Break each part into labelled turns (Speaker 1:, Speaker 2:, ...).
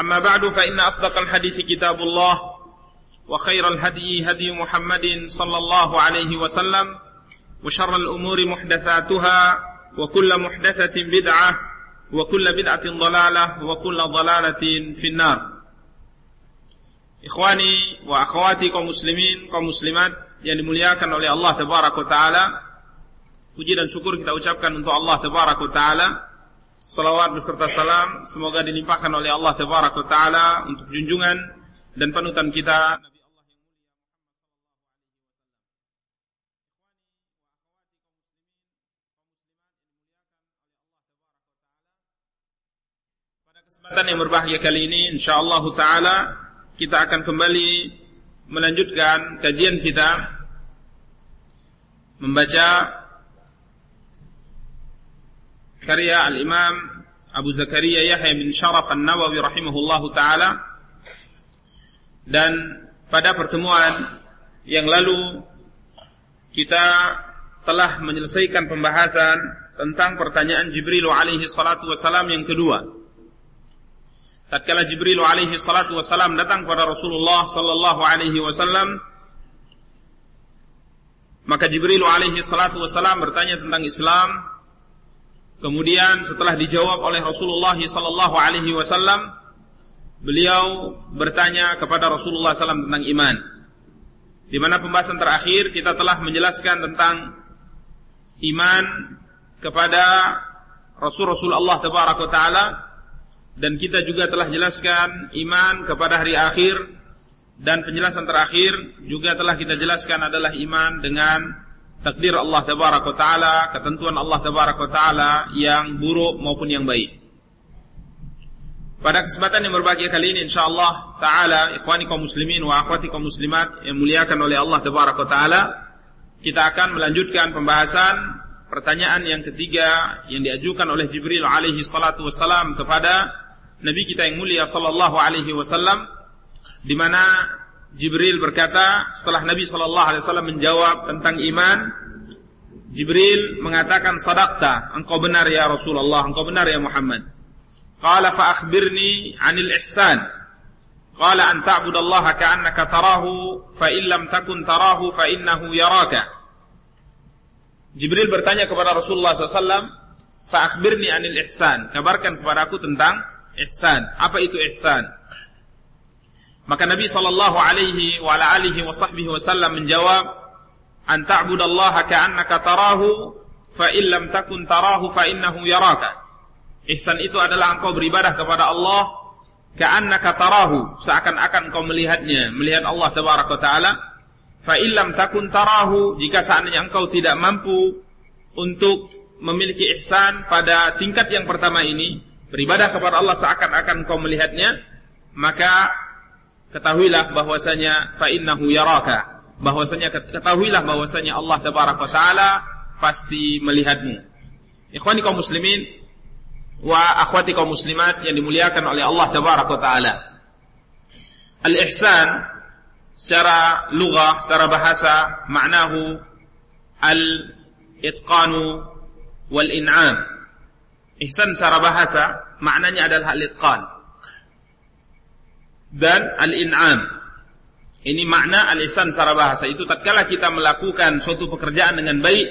Speaker 1: أما بعد فإن أصدق الحديث كتاب الله وخير الهدي هدي محمد صلى الله عليه وسلم وشر الأمور محدثاتها وكل محدثة بدعة وكل بدعة ضلالة وكل ضلالة في النار. إخواني وأخواتي كمسلمين كمسلمات يعني مليكن الله تبارك وتعالى وجدا شكرك كتاب الله تبارك وتعالى, وتعالى Salawat beserta salam semoga dilimpahkan oleh Allah taala untuk junjungan dan panutan kita. Pada kesempatan yang berbahagia kali ini insyaallah taala kita akan kembali melanjutkan kajian kita membaca karya al-Imam Abu Zakaria Yahya bin Sharaf An-Nawawi rahimahullahu taala. Dan pada pertemuan yang lalu kita telah menyelesaikan pembahasan tentang pertanyaan Jibril alaihi salatu wasalam yang kedua. Tatkala Jibril alaihi salatu wasalam datang kepada Rasulullah sallallahu alaihi wasallam maka Jibril alaihi salatu wasalam bertanya tentang Islam kemudian setelah dijawab oleh Rasulullah sallallahu alaihi wasallam beliau bertanya kepada Rasulullah SAW tentang iman. Di mana pembahasan terakhir kita telah menjelaskan tentang iman kepada Rasul-Rasul Allah Taala dan kita juga telah jelaskan iman kepada hari akhir dan penjelasan terakhir juga telah kita jelaskan adalah iman dengan takdir Allah tabaraka taala, ketentuan Allah tabaraka taala yang buruk maupun yang baik. Pada kesempatan yang berbahagia kali ini insyaallah taala ikhwani kaum muslimin wa akhwati kaum muslimat yang muliakan oleh Allah tabaraka taala, kita akan melanjutkan pembahasan pertanyaan yang ketiga yang diajukan oleh Jibril alaihi salatu wasalam kepada Nabi kita yang mulia sallallahu alaihi wasallam di mana Jibril berkata setelah Nabi sallallahu alaihi wasallam menjawab tentang iman Jibril mengatakan sadaqta engkau benar ya Rasulullah engkau benar ya Muhammad qala fa akhbirni 'anil ihsan qala an ta'budallaha ka'annaka tarahu fa in lam takun tarahu fa innahu yaraka Jibril bertanya kepada Rasulullah SAW fa akhbirni 'anil ihsan kabarkan kepadaku tentang ihsan. Apa itu ihsan? Maka Nabi sallallahu alaihi wa ala alihi wa sahbihi wasallam menjawab, "An ta'budallaha ka'annaka tarahu, fa in lam takun tarahu fa innahu yaraka." Ihsan itu adalah engkau beribadah kepada Allah ka'annaka tarahu, seakan-akan engkau melihatnya, melihat Allah tabaraka taala. Fa in lam takun tarahu, jika seandainya engkau tidak mampu untuk memiliki ihsan pada tingkat yang pertama ini, beribadah kepada Allah seakan-akan kau melihatnya, maka ketahuilah bahwasanya fa innahu yaraka. Bahwasanya ketahuilah bahwasanya Allah tabaraka taala pasti melihatmu. Ikhwani kaum muslimin wa akhwati kaum muslimat yang dimuliakan oleh Allah tabaraka taala. Al-ihsan secara lugah, secara bahasa maknahu al-itqanu wal-in'am Ihsan secara bahasa maknanya adalah al-itqan. Dan al-in'am. Ini makna al-ihsan secara bahasa itu tatkala kita melakukan suatu pekerjaan dengan baik,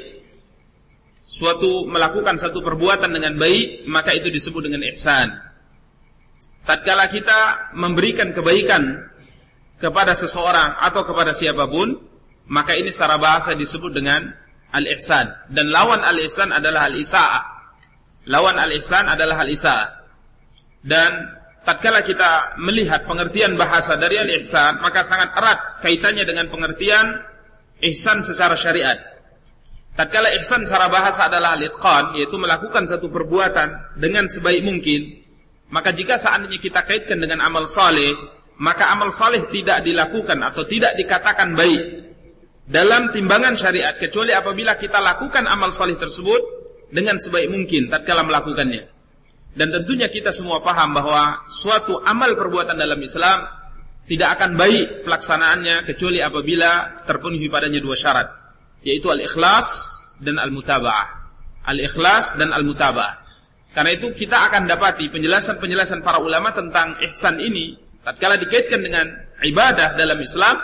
Speaker 1: suatu melakukan satu perbuatan dengan baik, maka itu disebut dengan ihsan. Tatkala kita memberikan kebaikan kepada seseorang atau kepada siapa pun, maka ini secara bahasa disebut dengan al-ihsan. Dan lawan al-ihsan adalah al-isa'ah. Lawan al-ihsan adalah al-isa'ah. Dan tatkala kita melihat pengertian bahasa dari al-ihsan, maka sangat erat kaitannya dengan pengertian ihsan secara syariat. Tatkala ihsan secara bahasa adalah al-itqan, yaitu melakukan satu perbuatan dengan sebaik mungkin, maka jika seandainya kita kaitkan dengan amal saleh, maka amal saleh tidak dilakukan atau tidak dikatakan baik dalam timbangan syariat kecuali apabila kita lakukan amal saleh tersebut dengan sebaik mungkin tatkala melakukannya. Dan tentunya kita semua paham bahwa suatu amal perbuatan dalam Islam tidak akan baik pelaksanaannya kecuali apabila terpenuhi padanya dua syarat yaitu al-ikhlas dan al-mutaba'ah. Al-ikhlas dan al-mutaba'ah. Karena itu kita akan dapati penjelasan-penjelasan para ulama tentang ihsan ini tatkala dikaitkan dengan ibadah dalam Islam,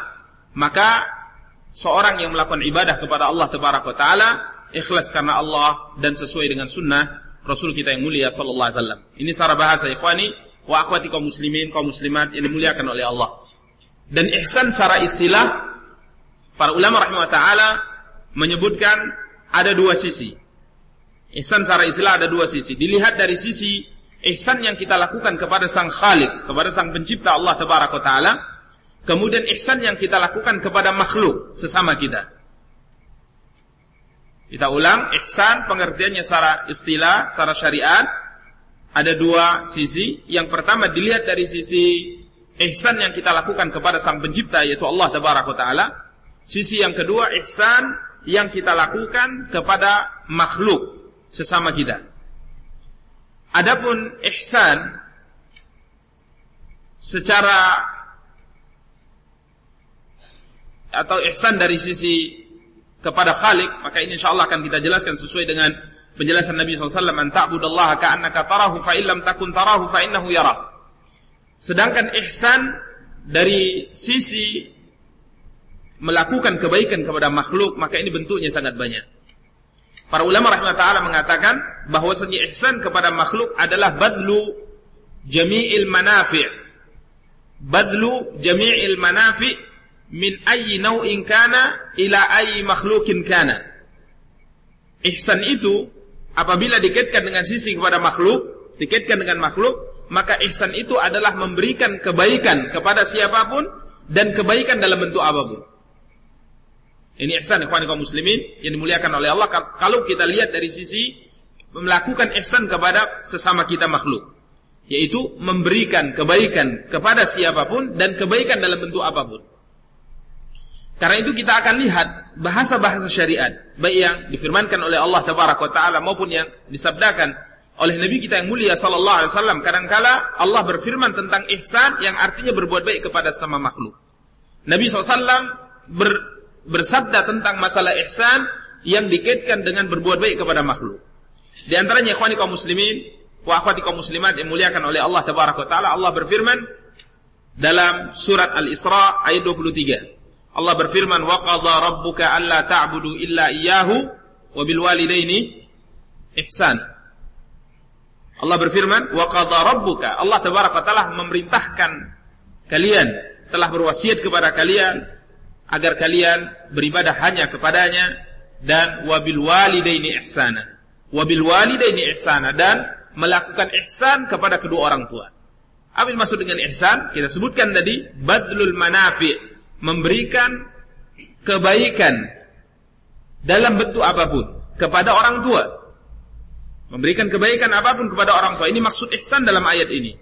Speaker 1: maka seorang yang melakukan ibadah kepada Allah taala ikhlas karena Allah dan sesuai dengan sunnah Rasul kita yang mulia sallallahu alaihi wasallam. Ini secara bahasa ikhwani wa akhwati kaum muslimin, kaum muslimat yang dimuliakan oleh Allah. Dan ihsan secara istilah para ulama rahimah taala menyebutkan ada dua sisi. Ihsan secara istilah ada dua sisi. Dilihat dari sisi ihsan yang kita lakukan kepada sang Khalik, kepada sang pencipta Allah Tabaraka taala, kemudian ihsan yang kita lakukan kepada makhluk sesama kita. Kita ulang, ihsan pengertiannya secara istilah, secara syariat ada dua sisi. Yang pertama dilihat dari sisi ihsan yang kita lakukan kepada sang pencipta yaitu Allah Tabaraka taala. Sisi yang kedua ihsan yang kita lakukan kepada makhluk sesama kita. Adapun ihsan secara atau ihsan dari sisi kepada Khalik, maka ini insyaallah akan kita jelaskan sesuai dengan penjelasan Nabi SAW an ta'budallaha ka'annaka tarahu fa illam takun tarahu fa yara. Sedangkan ihsan dari sisi melakukan kebaikan kepada makhluk, maka ini bentuknya sangat banyak. Para ulama rahimah ta'ala mengatakan bahwasanya ihsan kepada makhluk adalah badlu jami'il manafi' badlu jami'il manafi' min ayyi naw'in kana ila ayyi makhlukin kana. Ihsan itu apabila dikaitkan dengan sisi kepada makhluk, dikaitkan dengan makhluk, maka ihsan itu adalah memberikan kebaikan kepada siapa pun dan kebaikan dalam bentuk apa pun. Ini ihsan ikhwan kaum muslimin yang dimuliakan oleh Allah kalau kita lihat dari sisi melakukan ihsan kepada sesama kita makhluk yaitu memberikan kebaikan kepada siapa pun dan kebaikan dalam bentuk apa pun. Karena itu kita akan lihat bahasa-bahasa syariat baik yang difirmankan oleh Allah tabaraka taala maupun yang disabdakan oleh Nabi kita yang mulia sallallahu alaihi wasallam kadangkala Allah berfirman tentang ihsan yang artinya berbuat baik kepada sama makhluk. Nabi SAW ber, bersabda tentang masalah ihsan yang dikaitkan dengan berbuat baik kepada makhluk. Di antaranya ikhwani kaum muslimin wa akhwati kaum muslimat yang muliakan oleh Allah tabaraka taala Allah berfirman dalam surat Al-Isra ayat 23. Allah berfirman wa qadha rabbuka alla ta'budu illa iyyahu wa bil walidaini ihsan. Allah berfirman wa qadha rabbuka Allah tabaraka taala memerintahkan kalian telah berwasiat kepada kalian agar kalian beribadah hanya kepadanya dan wabil walidaini ihsana. Wabil walidaini ihsana dan melakukan ihsan kepada kedua orang tua. Apa maksud dengan ihsan? Kita sebutkan tadi badlul manafi, memberikan kebaikan dalam bentuk apa pun kepada orang tua. Memberikan kebaikan apa pun kepada orang tua. Ini maksud ihsan dalam ayat ini.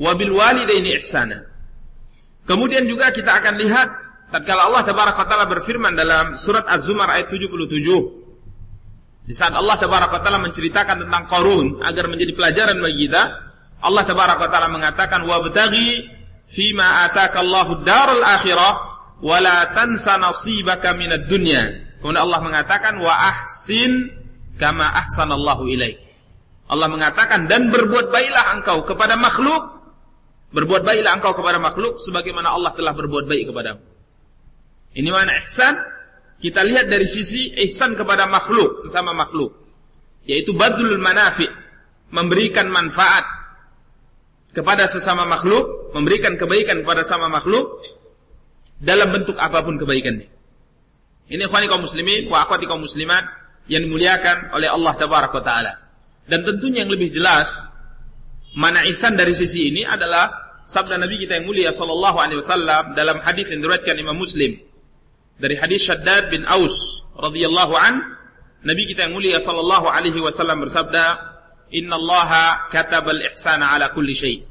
Speaker 1: Wabil walidaini ihsana. Kemudian juga kita akan lihat tatkala Allah tabaraka taala berfirman dalam surat Az-Zumar ayat 77 di saat Allah tabaraka taala menceritakan tentang Qarun agar menjadi pelajaran bagi kita Allah tabaraka taala mengatakan wabtaghi fima ataka Allahu daral akhirah la tansa nasibaka minad dunya kemudian Allah mengatakan wa ahsin kama ahsanallahu ilaik Allah mengatakan dan berbuat baiklah engkau kepada makhluk berbuat baiklah engkau kepada makhluk sebagaimana Allah telah berbuat baik kepadamu ini mana ihsan? Kita lihat dari sisi ihsan kepada makhluk, sesama makhluk. Yaitu badul manafi, memberikan manfaat kepada sesama makhluk, memberikan kebaikan kepada sama makhluk. dalam bentuk apa pun kebaikannya. Ini ikhwani kaum muslimin wa akhwati kaum muslimat yang dimuliakan oleh Allah tabaraka taala. Dan tentunya yang lebih jelas mana ihsan dari sisi ini adalah sabda Nabi kita yang mulia sallallahu alaihi wasallam dalam hadis yang diriwayatkan Imam Muslim dari hadis Shaddad bin Aus radhiyallahu an Nabi kita yang mulia sallallahu alaihi wasallam bersabda Kulli syai'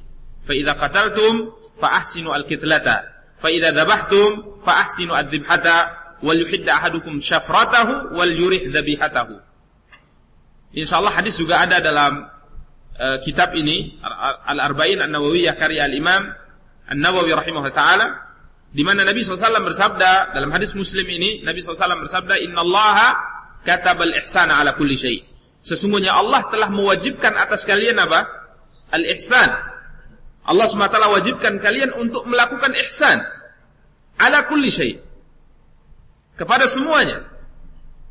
Speaker 1: fa idza qataltum fa ahsinu al-qitlata fa idza dhabhtum fa ahsinu ad-dhibhata wal yuhidda ahadukum syafratahu wal yurih dzabihatahu. Insyaallah hadis juga ada dalam uh, kitab ini Al-Arba'in An-Nawawiyah karya Al-Imam An-Nawawi rahimahullah taala di mana Nabi SAW bersabda dalam hadis Muslim ini Nabi SAW bersabda innallaha katabal ihsana ala kulli syai. Sesungguhnya Allah telah mewajibkan atas kalian apa? Al-ihsan. Allah SWT wajibkan kalian untuk melakukan ihsan ala kulli syai kepada semuanya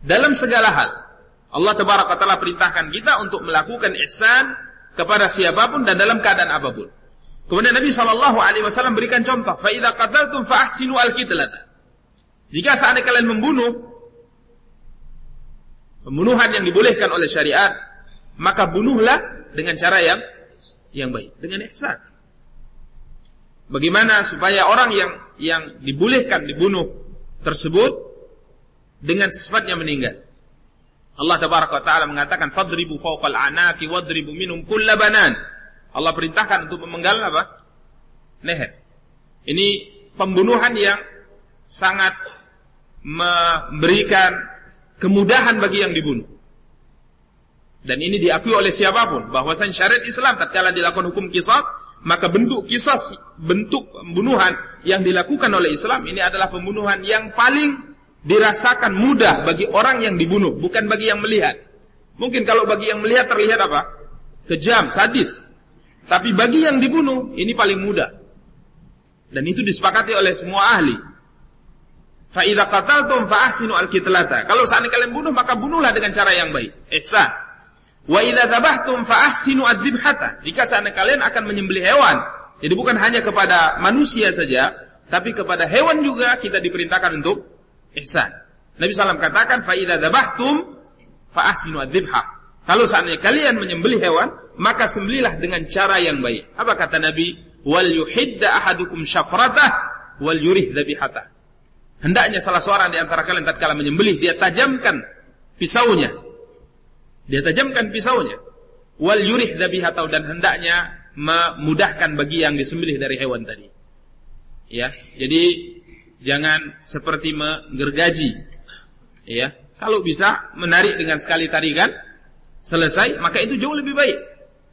Speaker 1: dalam segala hal. Allah tabaraka taala perintahkan kita untuk melakukan ihsan kepada siapa pun dan dalam keadaan apa pun. Kemudian Nabi sallallahu alaihi wasallam berikan contoh, fa idza qataltum fa ahsinu al-qitlata. Jika saat kalian membunuh pembunuhan yang dibolehkan oleh syariat, maka bunuhlah dengan cara yang yang baik, dengan ihsan. Bagaimana supaya orang yang yang dibolehkan dibunuh tersebut dengan sifatnya meninggal. Allah tabaraka wa taala mengatakan fadribu fawqal anaki wadribu minum kullabanan. Allah perintahkan untuk memenggal apa? Leher. Ini pembunuhan yang sangat memberikan kemudahan bagi yang dibunuh. Dan ini diakui oleh siapa pun bahwasanya syariat Islam tatkala dilakukan hukum kisas, maka bentuk kisas, bentuk pembunuhan yang dilakukan oleh Islam ini adalah pembunuhan yang paling dirasakan mudah bagi orang yang dibunuh, bukan bagi yang melihat. Mungkin kalau bagi yang melihat terlihat apa? Kejam, sadis. Tapi bagi yang dibunuh, ini paling mudah. Dan itu disepakati oleh semua ahli. Fa'idha qataltum fa'ahsinu al-kitlata. Kalau saat kalian bunuh, maka bunuhlah dengan cara yang baik. Ihsan. Wa idza dabahtum fa'ahsinu ad-dibhata. Jika saat kalian akan menyembelih hewan. Jadi bukan hanya kepada manusia saja, tapi kepada hewan juga kita diperintahkan untuk ihsan. Nabi SAW katakan, fa'idha dabahtum fa'ahsinu ad-dibha. Kalau saatnya kalian menyembelih hewan, maka sembelilah dengan cara yang baik. Apa kata Nabi? Wal yuhidda ahadukum syafratah wal yurih dhabihatah. Hendaknya salah seorang di antara kalian tatkala menyembelih dia tajamkan pisaunya. Dia tajamkan pisaunya. Wal yurih dhabihata dan hendaknya memudahkan bagi yang disembelih dari hewan tadi. Ya, jadi jangan seperti menggergaji. Ya, kalau bisa menarik dengan sekali tarikan selesai, maka itu jauh lebih baik.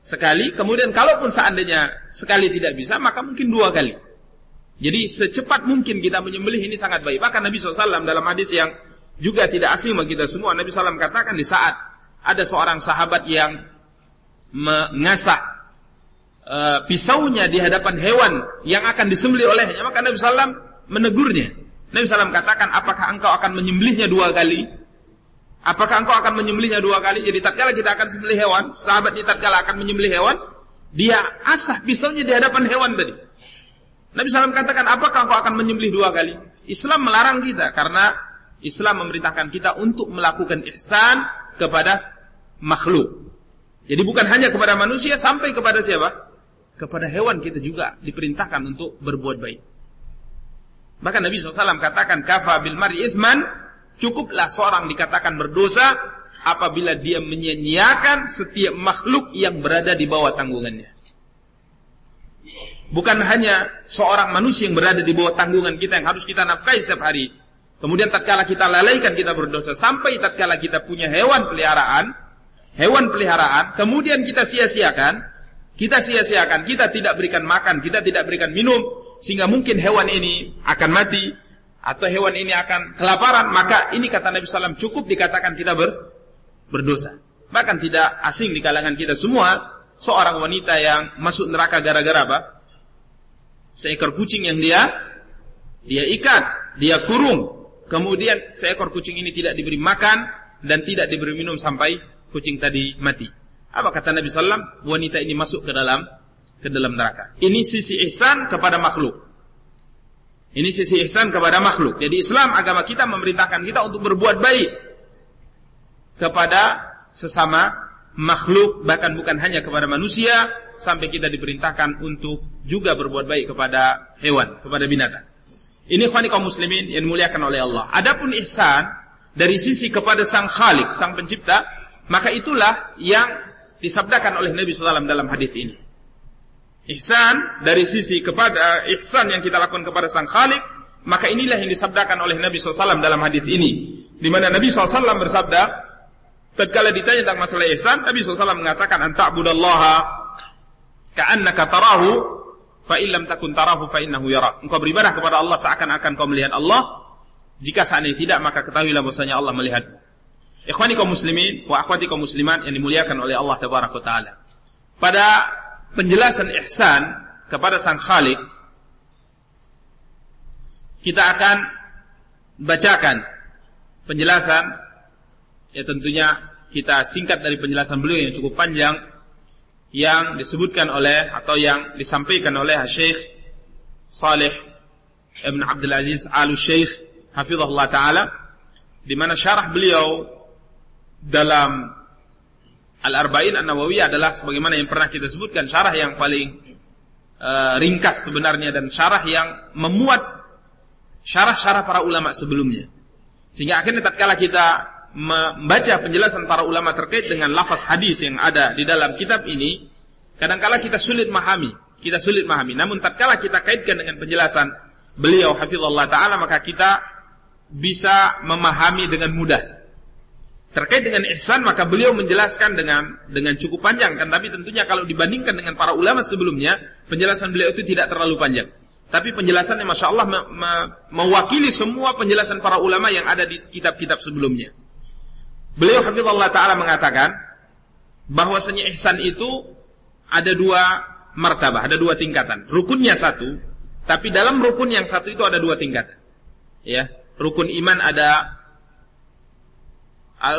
Speaker 1: Sekali, kemudian kalaupun seandainya sekali tidak bisa, maka mungkin dua kali. Jadi secepat mungkin kita menyembelih ini sangat baik. Bahkan Nabi SAW dalam hadis yang juga tidak asing bagi kita semua, Nabi SAW katakan di saat ada seorang sahabat yang mengasah uh, pisaunya di hadapan hewan yang akan disembelih olehnya, maka Nabi SAW menegurnya. Nabi SAW katakan, apakah engkau akan menyembelihnya dua kali? Apakah engkau akan menyembelihnya dua kali? Jadi tatkala kita akan sembelih hewan, sahabat ini tatkala akan menyembelih hewan, dia asah pisaunya di hadapan hewan tadi. Nabi SAW katakan, apakah engkau akan menyembelih dua kali? Islam melarang kita karena Islam memerintahkan kita untuk melakukan ihsan kepada makhluk. Jadi bukan hanya kepada manusia, sampai kepada siapa? Kepada hewan kita juga diperintahkan untuk berbuat baik. Maka Nabi SAW katakan kafa bil mar'i ithman cukuplah seorang dikatakan berdosa apabila dia menyia-nyiakan setiap makhluk yang berada di bawah tanggungannya. Bukan hanya seorang manusia yang berada di bawah tanggungan kita yang harus kita nafkahi setiap hari. Kemudian tatkala kita lalaikan kita berdosa sampai tatkala kita punya hewan peliharaan, hewan peliharaan, kemudian kita sia-siakan, kita sia-siakan, kita tidak berikan makan, kita tidak berikan minum, sehingga mungkin hewan ini akan mati atau hewan ini akan kelaparan, maka ini kata Nabi SAW cukup dikatakan kita ber, berdosa. Bahkan tidak asing di kalangan kita semua, seorang wanita yang masuk neraka gara-gara apa? Seekor kucing yang dia dia ikat, dia kurung. Kemudian seekor kucing ini tidak diberi makan dan tidak diberi minum sampai kucing tadi mati. Apa kata Nabi SAW? Wanita ini masuk ke dalam ke dalam neraka. Ini sisi ihsan kepada makhluk. Ini sisi ihsan kepada makhluk. Jadi Islam agama kita memerintahkan kita untuk berbuat baik kepada sesama makhluk bahkan bukan hanya kepada manusia sampai kita diperintahkan untuk juga berbuat baik kepada hewan, kepada binatang. Ini khani kaum muslimin yang dimuliakan oleh Allah. Adapun ihsan dari sisi kepada sang khalik, sang pencipta, maka itulah yang disabdakan oleh Nabi SAW dalam hadis ini. Ihsan dari sisi kepada ihsan yang kita lakukan kepada sang khalik, maka inilah yang disabdakan oleh Nabi SAW dalam hadis ini. Di mana Nabi SAW bersabda, tatkala ditanya tentang masalah ihsan, Nabi SAW mengatakan, "Anta'budallaha ka'annaka tarahu fa illam takun tarahu fa innahu. Engkau beribadah kepada Allah seakan-akan kau melihat Allah. Jika seandainya tidak maka ketahuilah bahwasanya Allah melihatmu. Ikhwani kaum muslimin wa akhwati kaum muslimat yang dimuliakan oleh Allah taala. Pada penjelasan ihsan kepada sang Khalik kita akan bacakan penjelasan ya tentunya kita singkat dari penjelasan beliau yang cukup panjang yang disebutkan oleh atau yang disampaikan oleh Syekh Saleh Ibn Abdul Aziz Al Syekh hafizahullah taala di mana syarah beliau dalam Al-Arba'in An-Nawawiyah adalah sebagaimana yang pernah kita sebutkan syarah yang paling uh, ringkas sebenarnya dan syarah yang memuat syarah-syarah para ulama sebelumnya. Sehingga akhirnya tatkala kita membaca penjelasan para ulama terkait dengan lafaz hadis yang ada di dalam kitab ini, kadangkala kita sulit memahami, kita sulit memahami. Namun tatkala kita kaitkan dengan penjelasan beliau hafizallahu taala maka kita bisa memahami dengan mudah. Terkait dengan ihsan maka beliau menjelaskan dengan dengan cukup panjang kan tapi tentunya kalau dibandingkan dengan para ulama sebelumnya penjelasan beliau itu tidak terlalu panjang. Tapi penjelasannya Masya Allah me me mewakili semua penjelasan para ulama yang ada di kitab-kitab sebelumnya. Beliau hafizallah taala mengatakan bahwasanya ihsan itu ada dua martabah, ada dua tingkatan. Rukunnya satu, tapi dalam rukun yang satu itu ada dua tingkatan. Ya, rukun iman ada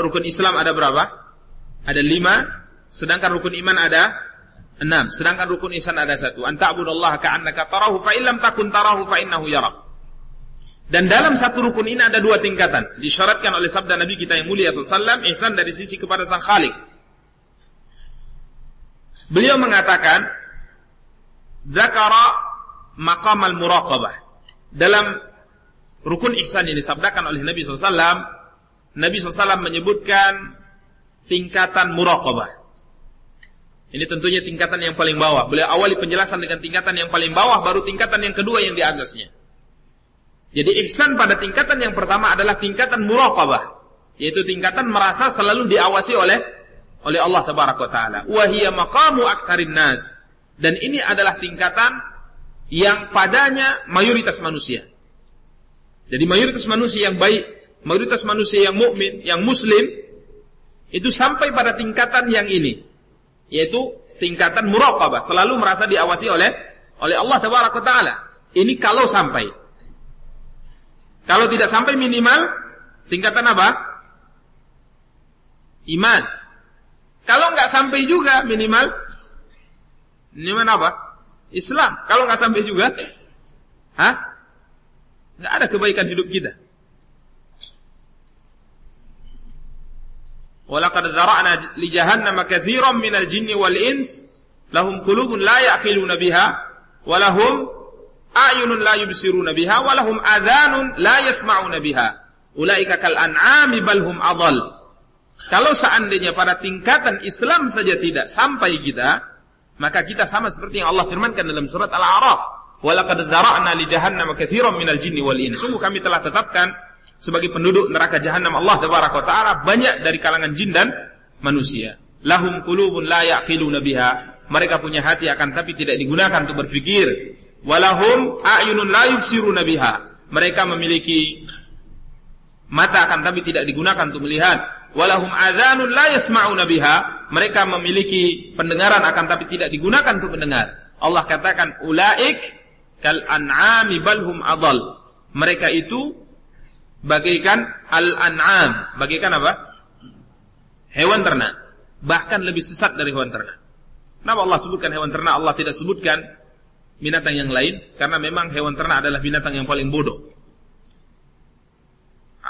Speaker 1: rukun Islam ada berapa? Ada lima, sedangkan rukun iman ada enam, sedangkan rukun ihsan ada satu. Anta'budallaha ka'annaka tarahu fa illam takun tarahu fa innahu yarak. Dan dalam satu rukun ini ada dua tingkatan. Disyaratkan oleh sabda Nabi kita yang mulia SAW, ihsan dari sisi kepada sang khalik. Beliau mengatakan, Zakara maqam al-muraqabah. Dalam rukun ihsan yang disabdakan oleh Nabi SAW, Nabi SAW menyebutkan tingkatan muraqabah. Ini tentunya tingkatan yang paling bawah. Beliau awali penjelasan dengan tingkatan yang paling bawah, baru tingkatan yang kedua yang di atasnya. Jadi ihsan pada tingkatan yang pertama adalah tingkatan muraqabah, yaitu tingkatan merasa selalu diawasi oleh oleh Allah tabaraka taala. Wa hiya maqamu nas. Dan ini adalah tingkatan yang padanya mayoritas manusia. Jadi mayoritas manusia yang baik, mayoritas manusia yang mukmin, yang muslim itu sampai pada tingkatan yang ini, yaitu tingkatan muraqabah, selalu merasa diawasi oleh oleh Allah tabaraka taala. Ini kalau sampai kalau tidak sampai minimal tingkatan apa? Iman. Kalau nggak sampai juga minimal minimal apa? Islam. Kalau nggak sampai juga, hah? Nggak ada kebaikan hidup kita. Walaqad dzara'na li jahannama katsiran minal jinni wal ins lahum qulubun la ya'qiluna biha wa lahum ayunun la yubsiruna biha walahum adhanun la yasma'una biha. Ulaika kal an'ami bal hum adall. Kalau seandainya pada tingkatan Islam saja tidak sampai kita maka kita sama seperti yang Allah firmankan dalam surat Al-A'raf. Walaqad dzara'na li jahannam katsiran minal jinni wal ins. Sungguh kami telah tetapkan sebagai penduduk neraka jahanam Allah taala banyak dari kalangan jin dan manusia. Lahum qulubun la yaqiluna biha. Mereka punya hati akan tapi tidak digunakan untuk berfikir walahum a'yunun la yubsiruna biha. Mereka memiliki mata akan tapi tidak digunakan untuk melihat. Walahum adzanun la yasma'una biha. Mereka memiliki pendengaran akan tapi tidak digunakan untuk mendengar. Allah katakan ulaik kal an'ami balhum adall. Mereka itu bagaikan al-an'am. Bagaikan apa? Hewan ternak. Bahkan lebih sesat dari hewan ternak. Kenapa Allah sebutkan hewan ternak? Allah tidak sebutkan binatang yang lain karena memang hewan ternak adalah binatang yang paling bodoh.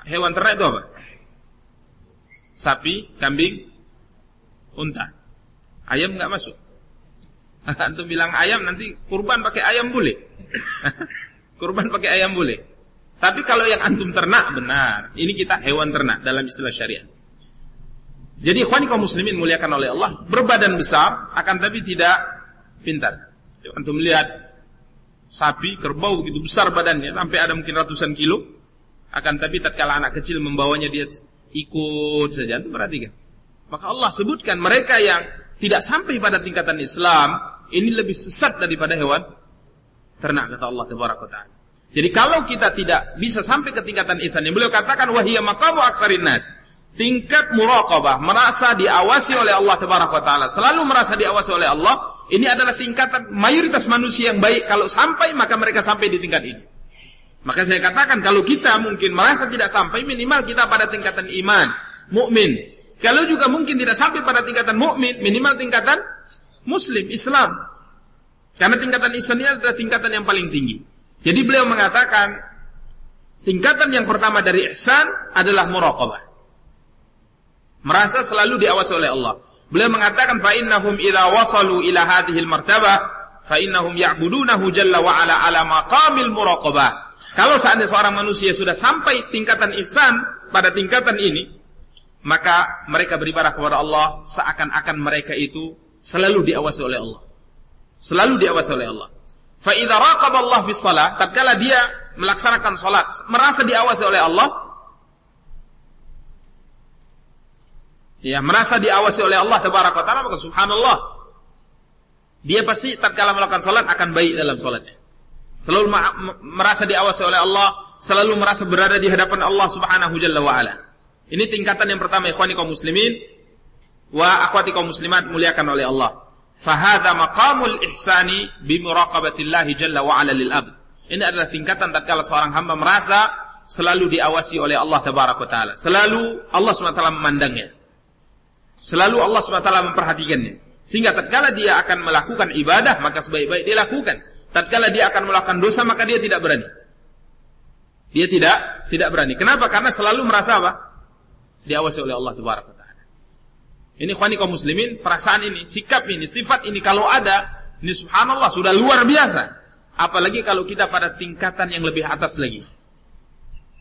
Speaker 1: Hewan ternak itu apa? Sapi, kambing, unta. Ayam nggak masuk. Antum bilang ayam nanti kurban pakai ayam boleh. kurban pakai ayam boleh. Tapi kalau yang antum ternak benar, ini kita hewan ternak dalam istilah syariat. Jadi kaum muslimin muliakan oleh Allah, berbadan besar akan tapi tidak pintar. Antum lihat sapi, kerbau begitu besar badannya sampai ada mungkin ratusan kilo, akan tapi tatkala anak kecil membawanya dia ikut saja. Antum perhatikan. Maka Allah sebutkan mereka yang tidak sampai pada tingkatan Islam ini lebih sesat daripada hewan ternak kata Allah taala. Jadi kalau kita tidak bisa sampai ke tingkatan ihsan yang beliau katakan wahiyya maqamu aktsarin nas. Tingkat muraqabah, merasa diawasi oleh Allah tabaraka taala, selalu merasa diawasi oleh Allah, ini adalah tingkatan mayoritas manusia yang baik kalau sampai maka mereka sampai di tingkat ini. Maka saya katakan kalau kita mungkin merasa tidak sampai minimal kita pada tingkatan iman, mukmin. Kalau juga mungkin tidak sampai pada tingkatan mukmin, minimal tingkatan muslim, Islam. Karena tingkatan Islam ini adalah tingkatan yang paling tinggi. Jadi beliau mengatakan tingkatan yang pertama dari ihsan adalah muraqabah. Merasa selalu diawasi oleh Allah. Beliau mengatakan fa innahum idza wasalu ila hadhihi martabah fa innahum ya'budunahu jalla wa ala ala maqamil muraqabah. Kalau seandainya seorang manusia sudah sampai tingkatan ihsan pada tingkatan ini, maka mereka beribadah kepada Allah seakan-akan mereka itu selalu diawasi oleh Allah. Selalu diawasi oleh Allah. Fa idza raqaba Allah fi shalah, tatkala dia melaksanakan salat, merasa diawasi oleh Allah, ya merasa diawasi oleh Allah tabaraka taala maka subhanallah dia pasti tatkala melakukan salat akan baik dalam salatnya. Selalu merasa diawasi oleh Allah, selalu merasa berada di hadapan Allah Subhanahu jalla wa ala. Ini tingkatan yang pertama ikhwani kaum muslimin wa akhwati kaum muslimat muliakan oleh Allah. Fahada maqamul ihsani bimuraqabatillahi jalla wa ala lil abd. Ini adalah tingkatan tatkala seorang hamba merasa selalu diawasi oleh Allah tabaraka taala. Selalu Allah SWT memandangnya. Selalu Allah SWT memperhatikannya. Sehingga tatkala dia akan melakukan ibadah maka sebaik-baik dia lakukan. Tatkala dia akan melakukan dosa maka dia tidak berani. Dia tidak tidak berani. Kenapa? Karena selalu merasa apa? Diawasi oleh Allah tabaraka ini khani kaum muslimin, perasaan ini, sikap ini, sifat ini kalau ada, ini subhanallah sudah luar biasa. Apalagi kalau kita pada tingkatan yang lebih atas lagi.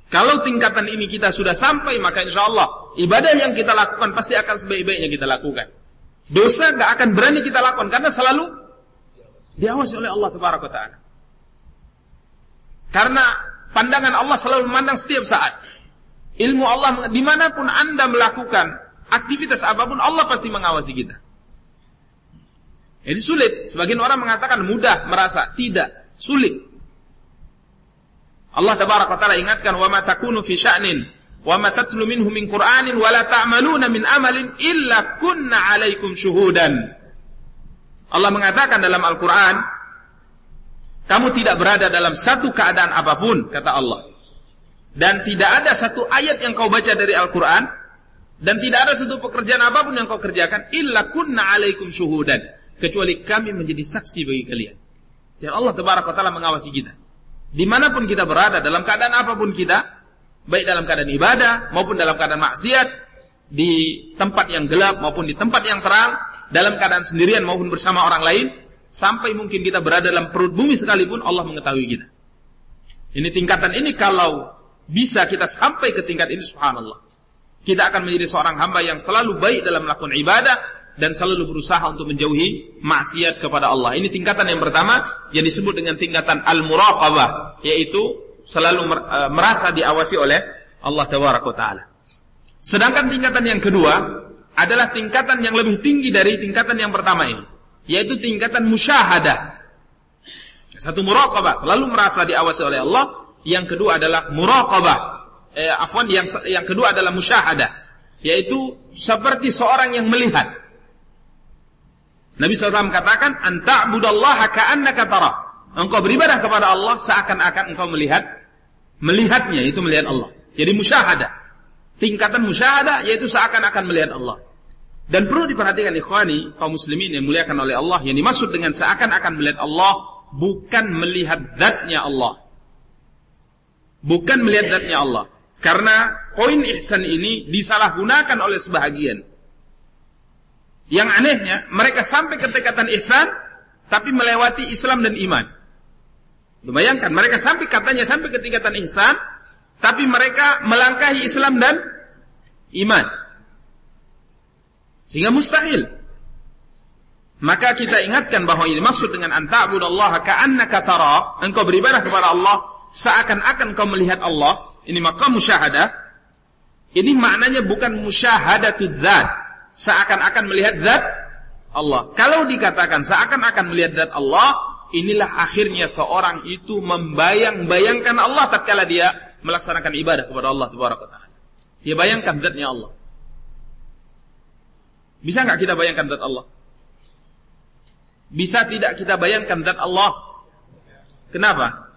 Speaker 1: Kalau tingkatan ini kita sudah sampai, maka insya Allah ibadah yang kita lakukan pasti akan sebaik-baiknya kita lakukan. Dosa gak akan berani kita lakukan karena selalu diawasi oleh Allah Taala. Karena pandangan Allah selalu memandang setiap saat. Ilmu Allah di mana pun anda melakukan aktivitas apa pun Allah pasti mengawasi kita. Jadi sulit. Sebagian orang mengatakan mudah merasa. Tidak. Sulit. Allah tabarak wa ta'ala ingatkan wa ma takunu fi sya'nin wa ma tatlu minhu min Qur'anin wa la ta'maluna min amalin illa kunna 'alaikum syuhudan. Allah mengatakan dalam Al-Qur'an kamu tidak berada dalam satu keadaan apa pun kata Allah. Dan tidak ada satu ayat yang kau baca dari Al-Qur'an dan tidak ada satu pekerjaan apa pun yang kau kerjakan illa kunna alaikum syuhudan kecuali kami menjadi saksi bagi kalian. Dan Allah tabaraka taala mengawasi kita. Di mana pun kita berada dalam keadaan apa pun kita, baik dalam keadaan ibadah maupun dalam keadaan maksiat, di tempat yang gelap maupun di tempat yang terang, dalam keadaan sendirian maupun bersama orang lain, sampai mungkin kita berada dalam perut bumi sekalipun Allah mengetahui kita. Ini tingkatan ini kalau bisa kita sampai ke tingkat ini subhanallah kita akan menjadi seorang hamba yang selalu baik dalam melakukan ibadah dan selalu berusaha untuk menjauhi maksiat kepada Allah. Ini tingkatan yang pertama yang disebut dengan tingkatan al-muraqabah, yaitu selalu e, merasa diawasi oleh Allah taala. Sedangkan tingkatan yang kedua adalah tingkatan yang lebih tinggi dari tingkatan yang pertama ini, yaitu tingkatan musyahadah. Satu muraqabah, selalu merasa diawasi oleh Allah, yang kedua adalah muraqabah, eh, afwan yang yang kedua adalah musyahadah yaitu seperti seorang yang melihat Nabi SAW katakan anta'budallaha ka'annaka tara engkau beribadah kepada Allah seakan-akan engkau melihat melihatnya itu melihat Allah jadi musyahadah tingkatan musyahadah yaitu seakan-akan melihat Allah dan perlu diperhatikan ikhwani kaum muslimin yang muliakan oleh Allah yang dimaksud dengan seakan-akan melihat Allah bukan melihat zatnya Allah. Bukan melihat zatnya Allah. Karena poin ihsan ini disalahgunakan oleh sebahagian. Yang anehnya, mereka sampai ke tingkatan ihsan, tapi melewati Islam dan iman. Bayangkan, mereka sampai katanya sampai ke tingkatan ihsan, tapi mereka melangkahi Islam dan iman. Sehingga mustahil. Maka kita ingatkan bahwa ini maksud dengan anta'budallaha ka'annaka tara, engkau beribadah kepada Allah seakan-akan kau melihat Allah, ini maka musyahadah, ini maknanya bukan musyahadatul zat, seakan-akan melihat zat Allah. Kalau dikatakan seakan-akan melihat zat Allah, inilah akhirnya seorang itu membayang-bayangkan Allah tatkala dia melaksanakan ibadah kepada Allah taala. Dia bayangkan zatnya Allah. Bisa nggak kita bayangkan zat Allah? Bisa tidak kita bayangkan zat Allah? Kenapa?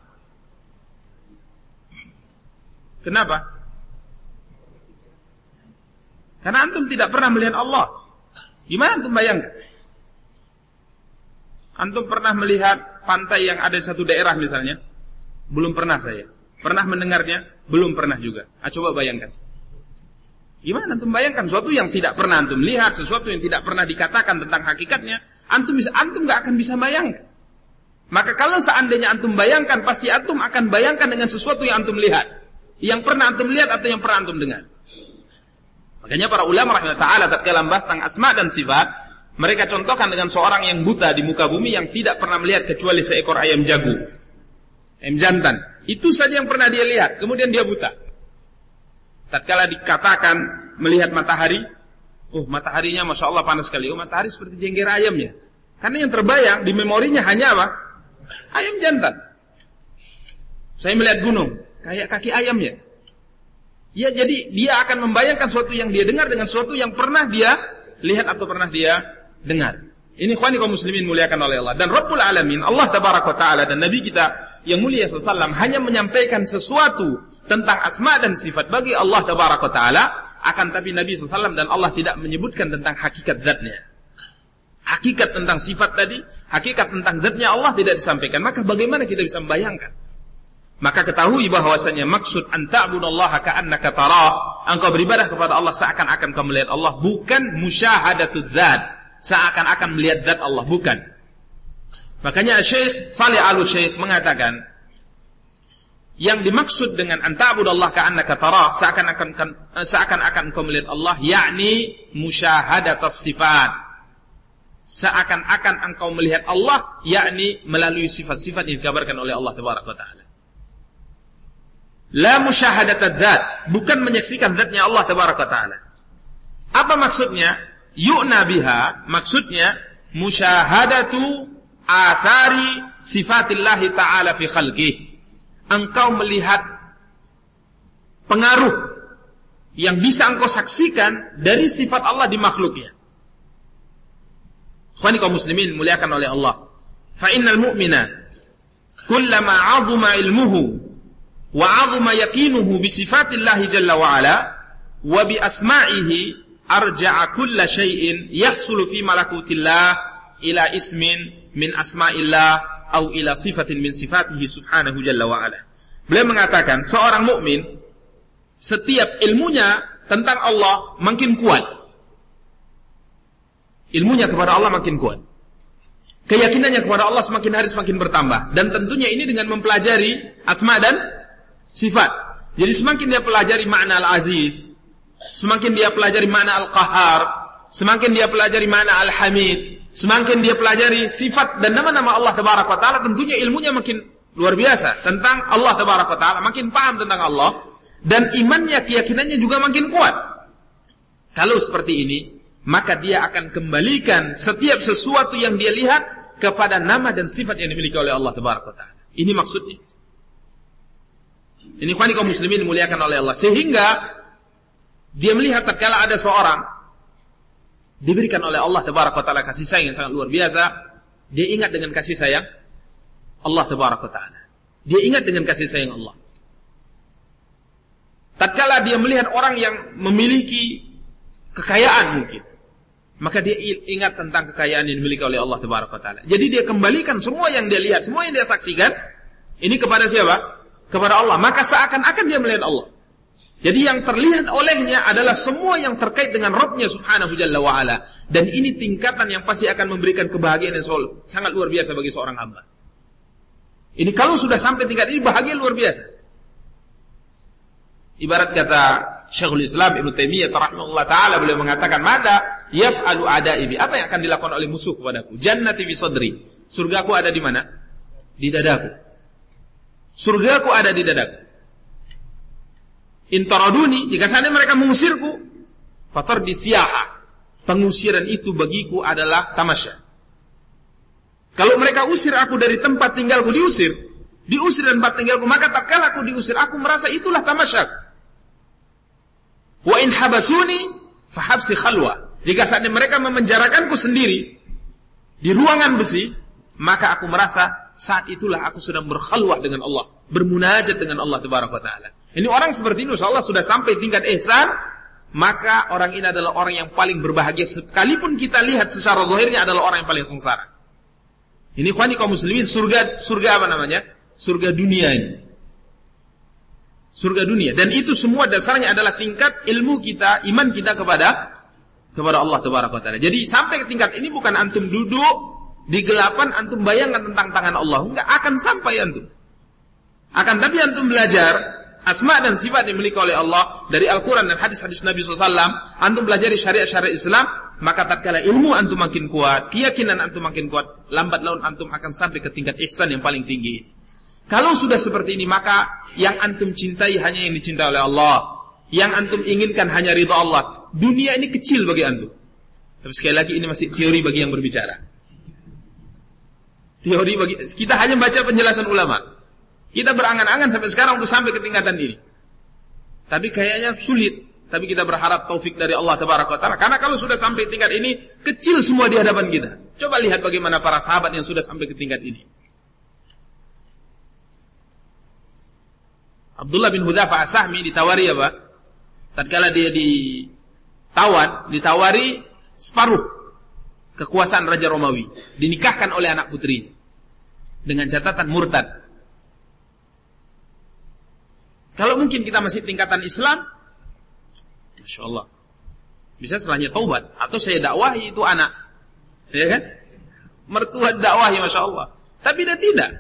Speaker 1: Kenapa? Karena antum tidak pernah melihat Allah. Gimana antum bayangkan? Antum pernah melihat pantai yang ada di satu daerah misalnya? Belum pernah saya. Pernah mendengarnya? Belum pernah juga. Ah, coba bayangkan. Gimana antum bayangkan sesuatu yang tidak pernah antum lihat, sesuatu yang tidak pernah dikatakan tentang hakikatnya, antum bisa antum nggak akan bisa bayangkan. Maka kalau seandainya antum bayangkan, pasti antum akan bayangkan dengan sesuatu yang antum lihat yang pernah antum lihat atau yang pernah antum dengar. Makanya para ulama rahimahullah taala tatkala membahas tentang asma dan sifat, mereka contohkan dengan seorang yang buta di muka bumi yang tidak pernah melihat kecuali seekor ayam jago. Ayam jantan. Itu saja yang pernah dia lihat, kemudian dia buta. Tatkala dikatakan melihat matahari, oh mataharinya Masya Allah panas sekali. Oh matahari seperti jengger ayam ya. Karena yang terbayang di memorinya hanya apa? Ayam jantan. Saya melihat gunung, kayak kaki ayam ya. Jadi dia akan membayangkan sesuatu yang dia dengar dengan sesuatu yang pernah dia lihat atau pernah dia dengar. Ini khwani kaum muslimin muliakan oleh Allah. Dan Rabbul Alamin, Allah Tabaraka Ta'ala dan Nabi kita yang mulia SAW hanya menyampaikan sesuatu tentang asma dan sifat bagi Allah Tabaraka Ta'ala. Akan tapi Nabi SAW dan Allah tidak menyebutkan tentang hakikat zatnya. Hakikat tentang sifat tadi, hakikat tentang zatnya Allah tidak disampaikan. Maka bagaimana kita bisa membayangkan? Maka ketahui bahwasanya maksud anta'budallaha ka'annaka tara, engkau beribadah kepada Allah seakan-akan kau melihat Allah, bukan musyahadatul dzat, seakan-akan melihat zat Allah, bukan. Makanya Syekh Salih Al-Syekh mengatakan yang dimaksud dengan anta'budallaha ka'annaka tara, seakan-akan seakan-akan engkau melihat Allah, yakni musyahadatus sifat. Seakan-akan engkau melihat Allah, yakni melalui sifat-sifat yang dikabarkan oleh Allah Taala. La musyahadat dzat, bukan menyaksikan zatnya Allah tabaraka taala. Apa maksudnya? Yu'na biha, maksudnya musyahadatu athari sifatillah taala fi khalqih. Engkau melihat pengaruh yang bisa engkau saksikan dari sifat Allah di makhluknya. Khawani kaum muslimin muliakan oleh Allah. Fa innal mu'mina kullama 'azuma ilmuhu wa 'azuma yaqinuhu bi sifatillahi jalla wa ala wa bi asma'ihi arja'a kulla syai'in yahsulu fi malakutillah ila ismin min asma'illah au ila sifatin min sifatihi subhanahu jalla wa ala. Beliau mengatakan seorang mukmin setiap ilmunya tentang Allah makin kuat. Ilmunya kepada Allah makin kuat. Keyakinannya kepada Allah semakin hari semakin bertambah dan tentunya ini dengan mempelajari asma dan sifat. Jadi semakin dia pelajari makna al-aziz, semakin dia pelajari makna al-qahar, semakin dia pelajari makna al-hamid, semakin dia pelajari sifat dan nama-nama Allah tabaraka taala tentunya ilmunya makin luar biasa tentang Allah tabaraka taala, makin paham tentang Allah dan imannya keyakinannya juga makin kuat. Kalau seperti ini, maka dia akan kembalikan setiap sesuatu yang dia lihat kepada nama dan sifat yang dimiliki oleh Allah tabaraka taala. Ini maksudnya. Ini khani kaum muslimin dimuliakan oleh Allah. Sehingga dia melihat tatkala ada seorang diberikan oleh Allah tabaraka taala kasih sayang yang sangat luar biasa, dia ingat dengan kasih sayang Allah tabaraka taala. Dia ingat dengan kasih sayang Allah. Tatkala dia melihat orang yang memiliki kekayaan mungkin, maka dia ingat tentang kekayaan yang dimiliki oleh Allah Taala. Jadi dia kembalikan semua yang dia lihat, semua yang dia saksikan ini kepada siapa? Kepada Allah. Maka seakan-akan dia melihat Allah. Jadi yang terlihat olehnya adalah semua yang terkait dengan Rabbnya subhanahu jalla wa'ala. Dan ini tingkatan yang pasti akan memberikan kebahagiaan yang sangat luar biasa bagi seorang hamba. Ini kalau sudah sampai tingkat ini bahagia luar biasa. Ibarat kata Syekhul Islam Ibn Taimiyah rahimahullah taala beliau mengatakan, "Mada yaf'alu adaibi?" Apa yang akan dilakukan oleh musuh kepadaku? Jannati fi sadri. Surgaku ada di mana? Di dadaku. Surgaku ada di dadaku. Intaraduni, jika seandainya mereka mengusirku, fatar di siaha. Pengusiran itu bagiku adalah tamasya. Kalau mereka usir aku dari tempat tinggalku diusir, diusir dari tempat tinggalku, maka tak kala aku diusir, aku merasa itulah tamasya. Wa in habasuni fahabsi khalwa. Jika saatnya mereka memenjarakanku sendiri di ruangan besi, maka aku merasa saat itulah aku sedang berkhalwah dengan Allah, bermunajat dengan Allah Taala. Ini orang seperti ini Allah sudah sampai tingkat ihsan, maka orang ini adalah orang yang paling berbahagia sekalipun kita lihat secara zahirnya adalah orang yang paling sengsara. Ini khwani kaum muslimin surga surga apa namanya? Surga dunia ini. Surga dunia dan itu semua dasarnya adalah tingkat ilmu kita, iman kita kepada kepada Allah taala. Jadi sampai ke tingkat ini bukan antum duduk di gelapan antum bayangkan tentang tangan Allah, enggak akan sampai antum. Akan tapi antum belajar asma dan sifat yang dimiliki oleh Allah dari Al-Quran dan hadis-hadis Nabi SAW, antum belajar syariat-syariat Islam, maka tatkala ilmu antum makin kuat, keyakinan antum makin kuat, lambat laun antum akan sampai ke tingkat ihsan yang paling tinggi. Kalau sudah seperti ini, maka yang antum cintai hanya yang dicintai oleh Allah. Yang antum inginkan hanya ridha Allah. Dunia ini kecil bagi antum. Tapi sekali lagi ini masih teori bagi yang berbicara. Teori bagi kita hanya baca penjelasan ulama. Kita berangan-angan sampai sekarang untuk sampai ke tingkatan ini. Tapi kayaknya sulit. Tapi kita berharap taufik dari Allah Taala. Karena kalau sudah sampai tingkat ini, kecil semua di hadapan kita. Coba lihat bagaimana para sahabat yang sudah sampai ke tingkat ini. Abdullah bin Hudhafa Asahmi ditawari apa? Tatkala dia ditawan, ditawari separuh kekuasaan Raja Romawi. Dinikahkan oleh anak putrinya. Dengan catatan murtad. Kalau mungkin kita masih tingkatan Islam, Masya Allah. Bisa setelahnya taubat. Atau saya dakwahi itu anak. Ya kan? Mertua dakwahi Masya Allah. Tapi dia tidak.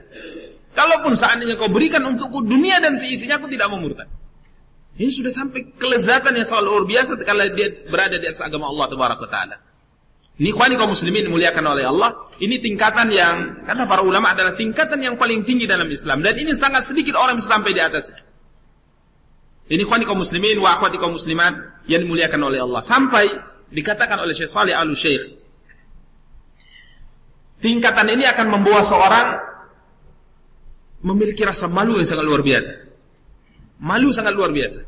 Speaker 1: Kalaupun seandainya kau berikan untukku dunia dan seisinya, aku tidak mau murtad. Ini sudah sampai kelezatan yang selalu luar biasa kalau dia berada di atas agama Allah Taala. Ini kwani kaum muslimin dimuliakan oleh Allah. Ini tingkatan yang, karena para ulama adalah tingkatan yang paling tinggi dalam Islam. Dan ini sangat sedikit orang bisa sampai di atasnya. Ini khwani kaum muslimin wa akhwati kaum muslimat yang dimuliakan oleh Allah. Sampai dikatakan oleh Syekh Salih Al Syekh. Tingkatan ini akan membawa seorang memiliki rasa malu yang sangat luar biasa. Malu sangat luar biasa.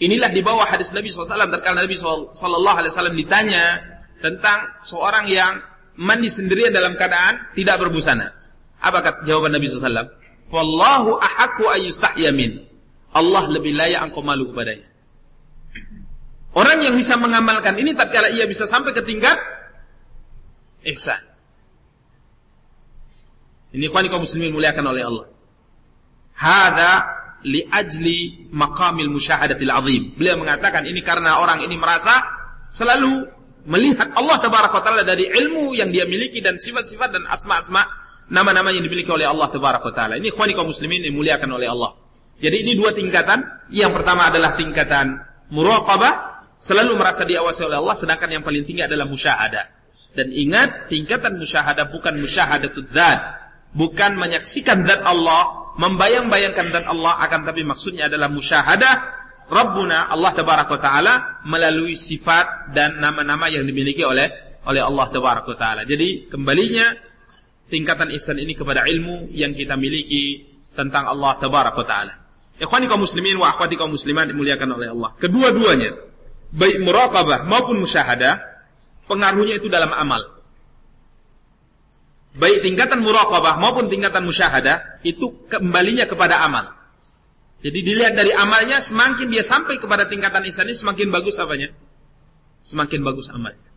Speaker 1: Inilah di bawah hadis Nabi SAW terkala Nabi SAW ditanya tentang seorang yang mandi sendirian dalam keadaan tidak berbusana. Apa kata jawaban Nabi SAW? Wallahu ahaku ayyustahya min. Allah lebih layak engkau malu kepadanya. Orang yang bisa mengamalkan ini tatkala ia bisa sampai ke tingkat ihsan. Ini ikhwani kaum muslimin muliakan oleh Allah. Hada li ajli maqamil musyahadatil azim. Beliau mengatakan ini karena orang ini merasa selalu melihat Allah tabaraka taala dari ilmu yang dia miliki dan sifat-sifat dan asma-asma nama-nama yang dimiliki oleh Allah tabaraka taala. Ini ikhwani kaum muslimin yang muliakan oleh Allah. Jadi ini dua tingkatan. Yang pertama adalah tingkatan muraqabah, selalu merasa diawasi oleh Allah, sedangkan yang paling tinggi adalah musyahadah. Dan ingat, tingkatan musyahadah bukan musyahadatul dzat, bukan menyaksikan zat Allah, membayang-bayangkan zat Allah, akan tapi maksudnya adalah musyahadah Rabbuna Allah tabaraka taala melalui sifat dan nama-nama yang dimiliki oleh oleh Allah tabaraka taala. Jadi kembalinya tingkatan ihsan ini kepada ilmu yang kita miliki tentang Allah tabaraka taala. Ikhwani kaum muslimin wa akhwati kaum muslimat dimuliakan oleh Allah. Kedua-duanya, baik muraqabah maupun musyahadah, pengaruhnya itu dalam amal. Baik tingkatan muraqabah maupun tingkatan musyahadah, itu kembalinya kepada amal. Jadi dilihat dari amalnya, semakin dia sampai kepada tingkatan ihsan ini, semakin bagus apanya? Semakin bagus amalnya.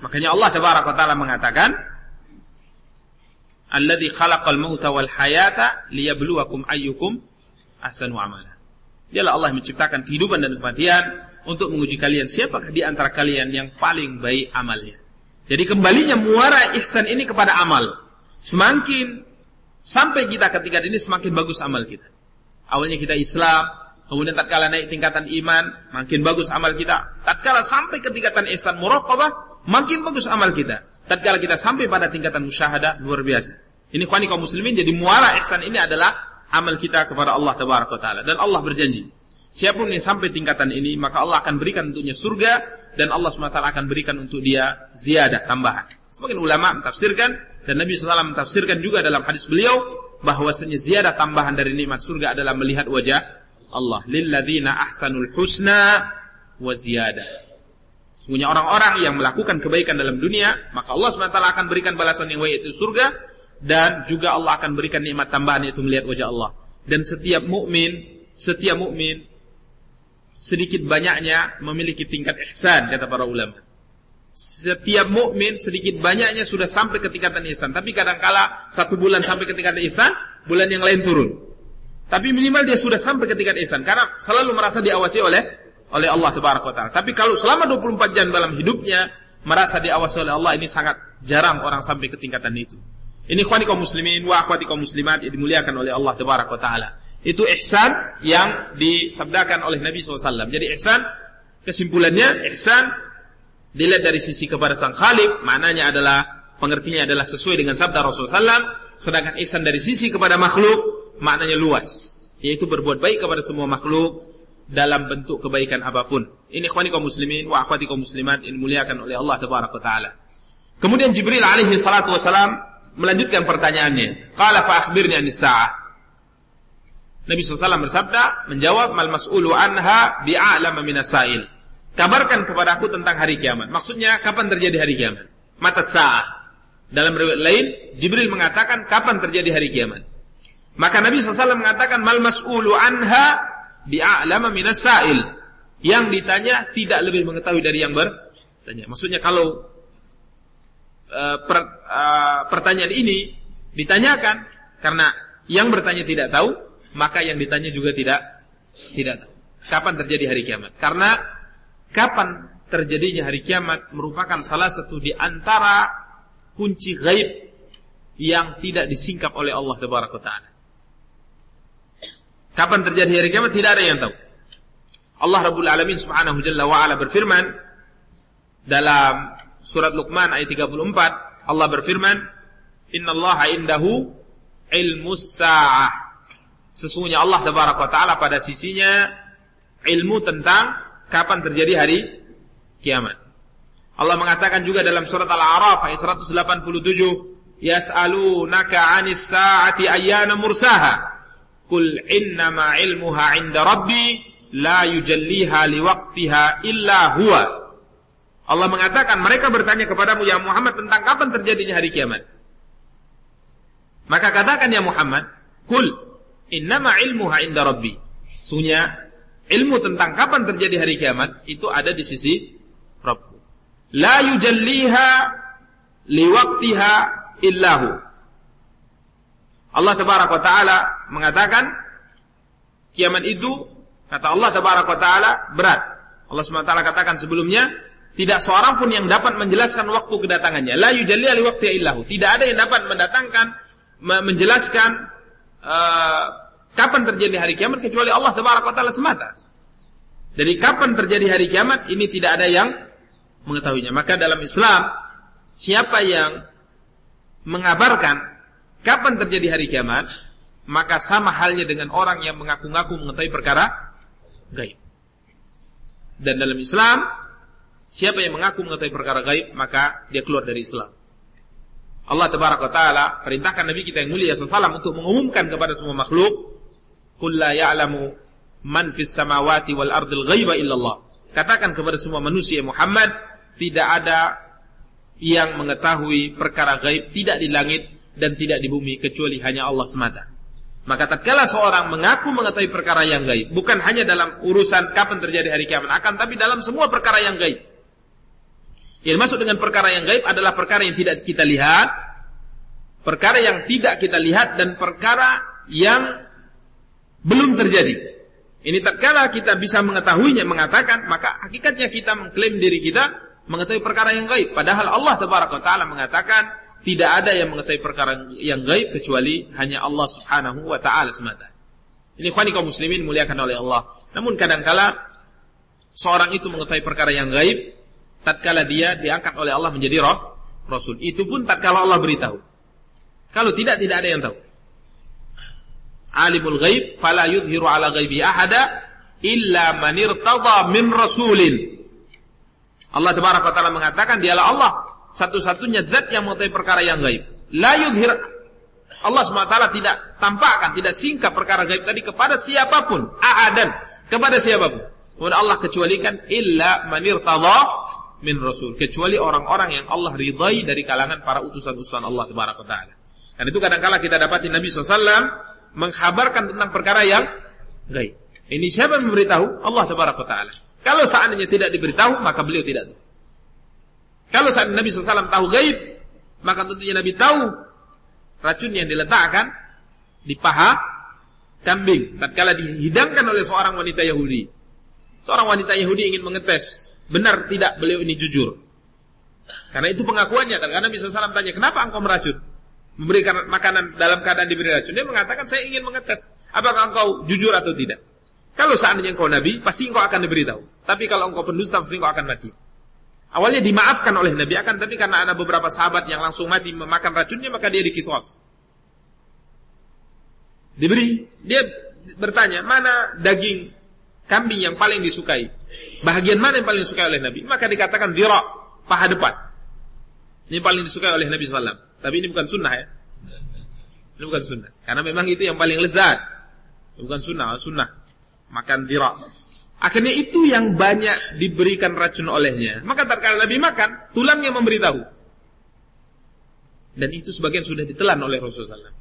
Speaker 1: Makanya Allah Tabaraka taala mengatakan, "Alladzi khalaqal mauta wal hayata liyabluwakum ayyukum ahsanu amala." Dialah Allah menciptakan kehidupan dan kematian untuk menguji kalian siapakah di antara kalian yang paling baik amalnya. Jadi kembalinya muara ihsan ini kepada amal. Semakin sampai kita ketika ini semakin bagus amal kita. Awalnya kita Islam, kemudian tatkala naik tingkatan iman, makin bagus amal kita. Tatkala sampai ke tingkatan ihsan muraqabah, makin bagus amal kita. Tatkala kita sampai pada tingkatan musyahadah, luar biasa. Ini khani kaum muslimin, jadi muara ihsan ini adalah amal kita kepada Allah Tabaraka taala dan Allah berjanji siapa pun yang sampai tingkatan ini maka Allah akan berikan untuknya surga dan Allah SWT akan berikan untuk dia ziyadah tambahan. Sebagian ulama mentafsirkan dan Nabi SAW mentafsirkan juga dalam hadis beliau bahwasanya ziyadah tambahan dari nikmat surga adalah melihat wajah Allah. Lilladzina ahsanul husna wa ziyadah. Sungguhnya orang-orang yang melakukan kebaikan dalam dunia, maka Allah SWT akan berikan balasan yang baik itu surga dan juga Allah akan berikan nikmat tambahan yaitu melihat wajah Allah. Dan setiap mukmin, setiap mukmin sedikit banyaknya memiliki tingkat ihsan kata para ulama. Setiap mukmin sedikit banyaknya sudah sampai ke tingkatan ihsan, tapi kadangkala satu bulan sampai ke tingkatan ihsan, bulan yang lain turun. Tapi minimal dia sudah sampai ke tingkat ihsan karena selalu merasa diawasi oleh oleh Allah taala. Tapi kalau selama 24 jam dalam hidupnya merasa diawasi oleh Allah ini sangat jarang orang sampai ke tingkatan itu. Ini khwani kaum muslimin wa akhwati kaum muslimat yang dimuliakan oleh Allah taala. Itu ihsan yang disabdakan oleh Nabi SAW. Jadi ihsan, kesimpulannya ihsan dilihat dari sisi kepada sang khalik, maknanya adalah, pengertiannya adalah sesuai dengan sabda Rasulullah SAW. Sedangkan ihsan dari sisi kepada makhluk, maknanya luas. Yaitu berbuat baik kepada semua makhluk dalam bentuk kebaikan apa pun. Ini khwani kaum muslimin wa akhwati kaum muslimat yang dimuliakan oleh Allah Taala. Kemudian Jibril alaihi salatu wasalam melanjutkan pertanyaannya. Qala fa akhbirni anis sa'ah. Nabi SAW bersabda, menjawab mal mas'ulu anha bi'a'lama minasail. Kabarkan kepada aku tentang hari kiamat. Maksudnya kapan terjadi hari kiamat? Mata sa'ah. Dalam riwayat lain, Jibril mengatakan kapan terjadi hari kiamat. Maka Nabi SAW mengatakan mal mas'ulu anha bi'a'lama minasail. Yang ditanya tidak lebih mengetahui dari yang bertanya. Maksudnya kalau uh, per, uh, pertanyaan ini ditanyakan karena yang bertanya tidak tahu, maka yang ditanya juga tidak tidak tahu. Kapan terjadi hari kiamat? Karena kapan terjadinya hari kiamat merupakan salah satu di antara kunci gaib yang tidak disingkap oleh Allah Taala. Kapan terjadi hari kiamat tidak ada yang tahu. Allah Rabbul Alamin Subhanahu Jalla wa ala berfirman dalam surat Luqman ayat 34 Allah berfirman Innallaha indahu ilmus sa'ah Sesungguhnya Allah Taala pada sisinya ilmu tentang kapan terjadi hari kiamat. Allah mengatakan juga dalam surat Al-A'raf ayat 187, "Yas'alunaka 'anis sa'ati ayyana mursaha." Qul innama 'ilmuha 'inda Rabbi la yujalliha liwaqtiha illa huwa. Allah mengatakan mereka bertanya kepadamu ya Muhammad tentang kapan terjadinya hari kiamat. Maka katakan ya Muhammad, "Kul Innama ilmuha inda rabbi. Sunya ilmu tentang kapan terjadi hari kiamat itu ada di sisi Rabbku. La yujalliha liwaktiha illahu. Allah tabaraka taala mengatakan kiamat itu kata Allah tabaraka taala berat. Allah SWT katakan sebelumnya tidak seorang pun yang dapat menjelaskan waktu kedatangannya. La yujalliha liwaktiha illahu. Tidak ada yang dapat mendatangkan menjelaskan uh, kapan terjadi hari kiamat kecuali Allah taala semata. Jadi kapan terjadi hari kiamat ini tidak ada yang mengetahuinya. Maka dalam Islam siapa yang mengabarkan kapan terjadi hari kiamat, maka sama halnya dengan orang yang mengaku-ngaku mengetahui perkara gaib. Dan dalam Islam siapa yang mengaku mengetahui perkara gaib, maka dia keluar dari Islam. Allah Tabaraka taala perintahkan Nabi kita yang mulia sallallahu untuk mengumumkan kepada semua makhluk Qul la ya'lamu man fis samawati wal ardil ghaiba illallah. Katakan kepada semua manusia Muhammad, tidak ada yang mengetahui perkara gaib tidak di langit dan tidak di bumi kecuali hanya Allah semata. Maka tatkala seorang mengaku mengetahui perkara yang gaib, bukan hanya dalam urusan kapan terjadi hari kiamat, akan tapi dalam semua perkara yang gaib. Yang masuk dengan perkara yang gaib adalah perkara yang tidak kita lihat, perkara yang tidak kita lihat dan perkara yang belum terjadi. Ini tatkala kita bisa mengetahuinya, mengatakan, maka hakikatnya kita mengklaim diri kita mengetahui perkara yang gaib. Padahal Allah Taala mengatakan, tidak ada yang mengetahui perkara yang gaib kecuali hanya Allah Subhanahu wa taala semata. Ini khani kaum muslimin muliakan oleh Allah. Namun kadangkala seorang itu mengetahui perkara yang gaib tatkala dia diangkat oleh Allah menjadi roh rasul. Itu pun tatkala Allah beritahu. Kalau tidak tidak ada yang tahu. Alimul ghaib fala yudhiru ala ghaibi ahada illa man irtada min rasulin. Allah Tabaraka taala mengatakan dialah Allah satu-satunya zat yang mengetahui perkara yang gaib. La yudhir Allah SWT tidak tampakkan, tidak singkap perkara gaib tadi kepada siapa pun, ahadan, kepada siapa pun. Kemudian Allah kecualikan illa manir min rasul, kecuali orang-orang yang Allah ridai dari kalangan para utusan-utusan Allah Taala. Dan itu kadang-kala kita dapati Nabi SAW menghabarkan tentang perkara yang gaib. Ini siapa yang memberitahu? Allah Taala. Kalau seandainya tidak diberitahu, maka beliau tidak tahu. Kalau seandainya Nabi SAW tahu gaib, maka tentunya Nabi tahu racun yang diletakkan di paha kambing tatkala dihidangkan oleh seorang wanita Yahudi. Seorang wanita Yahudi ingin mengetes benar tidak beliau ini jujur. Karena itu pengakuannya karena Nabi SAW tanya, "Kenapa engkau meracun?" Memberikan makanan dalam keadaan diberi racun. Dia mengatakan, "Saya ingin mengetes apakah engkau jujur atau tidak." Kalau seandainya engkau nabi, pasti engkau akan diberitahu. Tapi kalau engkau pendusta, pasti engkau akan mati. Awalnya dimaafkan oleh Nabi akan tapi karena ada beberapa sahabat yang langsung mati memakan racunnya maka dia dikisos. Diberi dia bertanya, "Mana daging kambing yang paling disukai?" Bahagian mana yang paling disukai oleh Nabi? Maka dikatakan dira, paha depan. Ini paling disukai oleh Nabi SAW. Tapi ini bukan sunnah ya. Ini bukan sunnah. Karena memang itu yang paling lezat. Bukan sunnah, sunnah. Makan dira. Akhirnya itu yang banyak diberikan racun olehnya. Maka tatkala Nabi makan, tulangnya memberitahu. Dan itu sebagian sudah ditelan oleh Rasulullah SAW.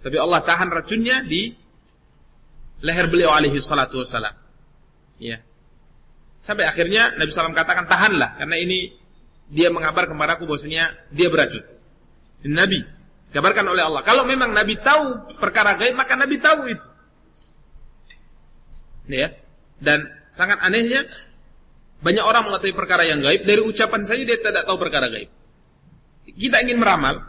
Speaker 1: Tapi Allah tahan racunnya di leher beliau alaihi salatu wassalam. Ya. Sampai akhirnya Nabi SAW katakan tahanlah karena ini dia mengabar kepadaku bahwasanya dia beracun. Nabi kabarkan oleh Allah. Kalau memang Nabi tahu perkara gaib maka Nabi tahu itu. Ya. Dan sangat anehnya banyak orang mengetahui perkara yang gaib dari ucapan saja dia tidak tahu perkara gaib. Kita ingin meramal,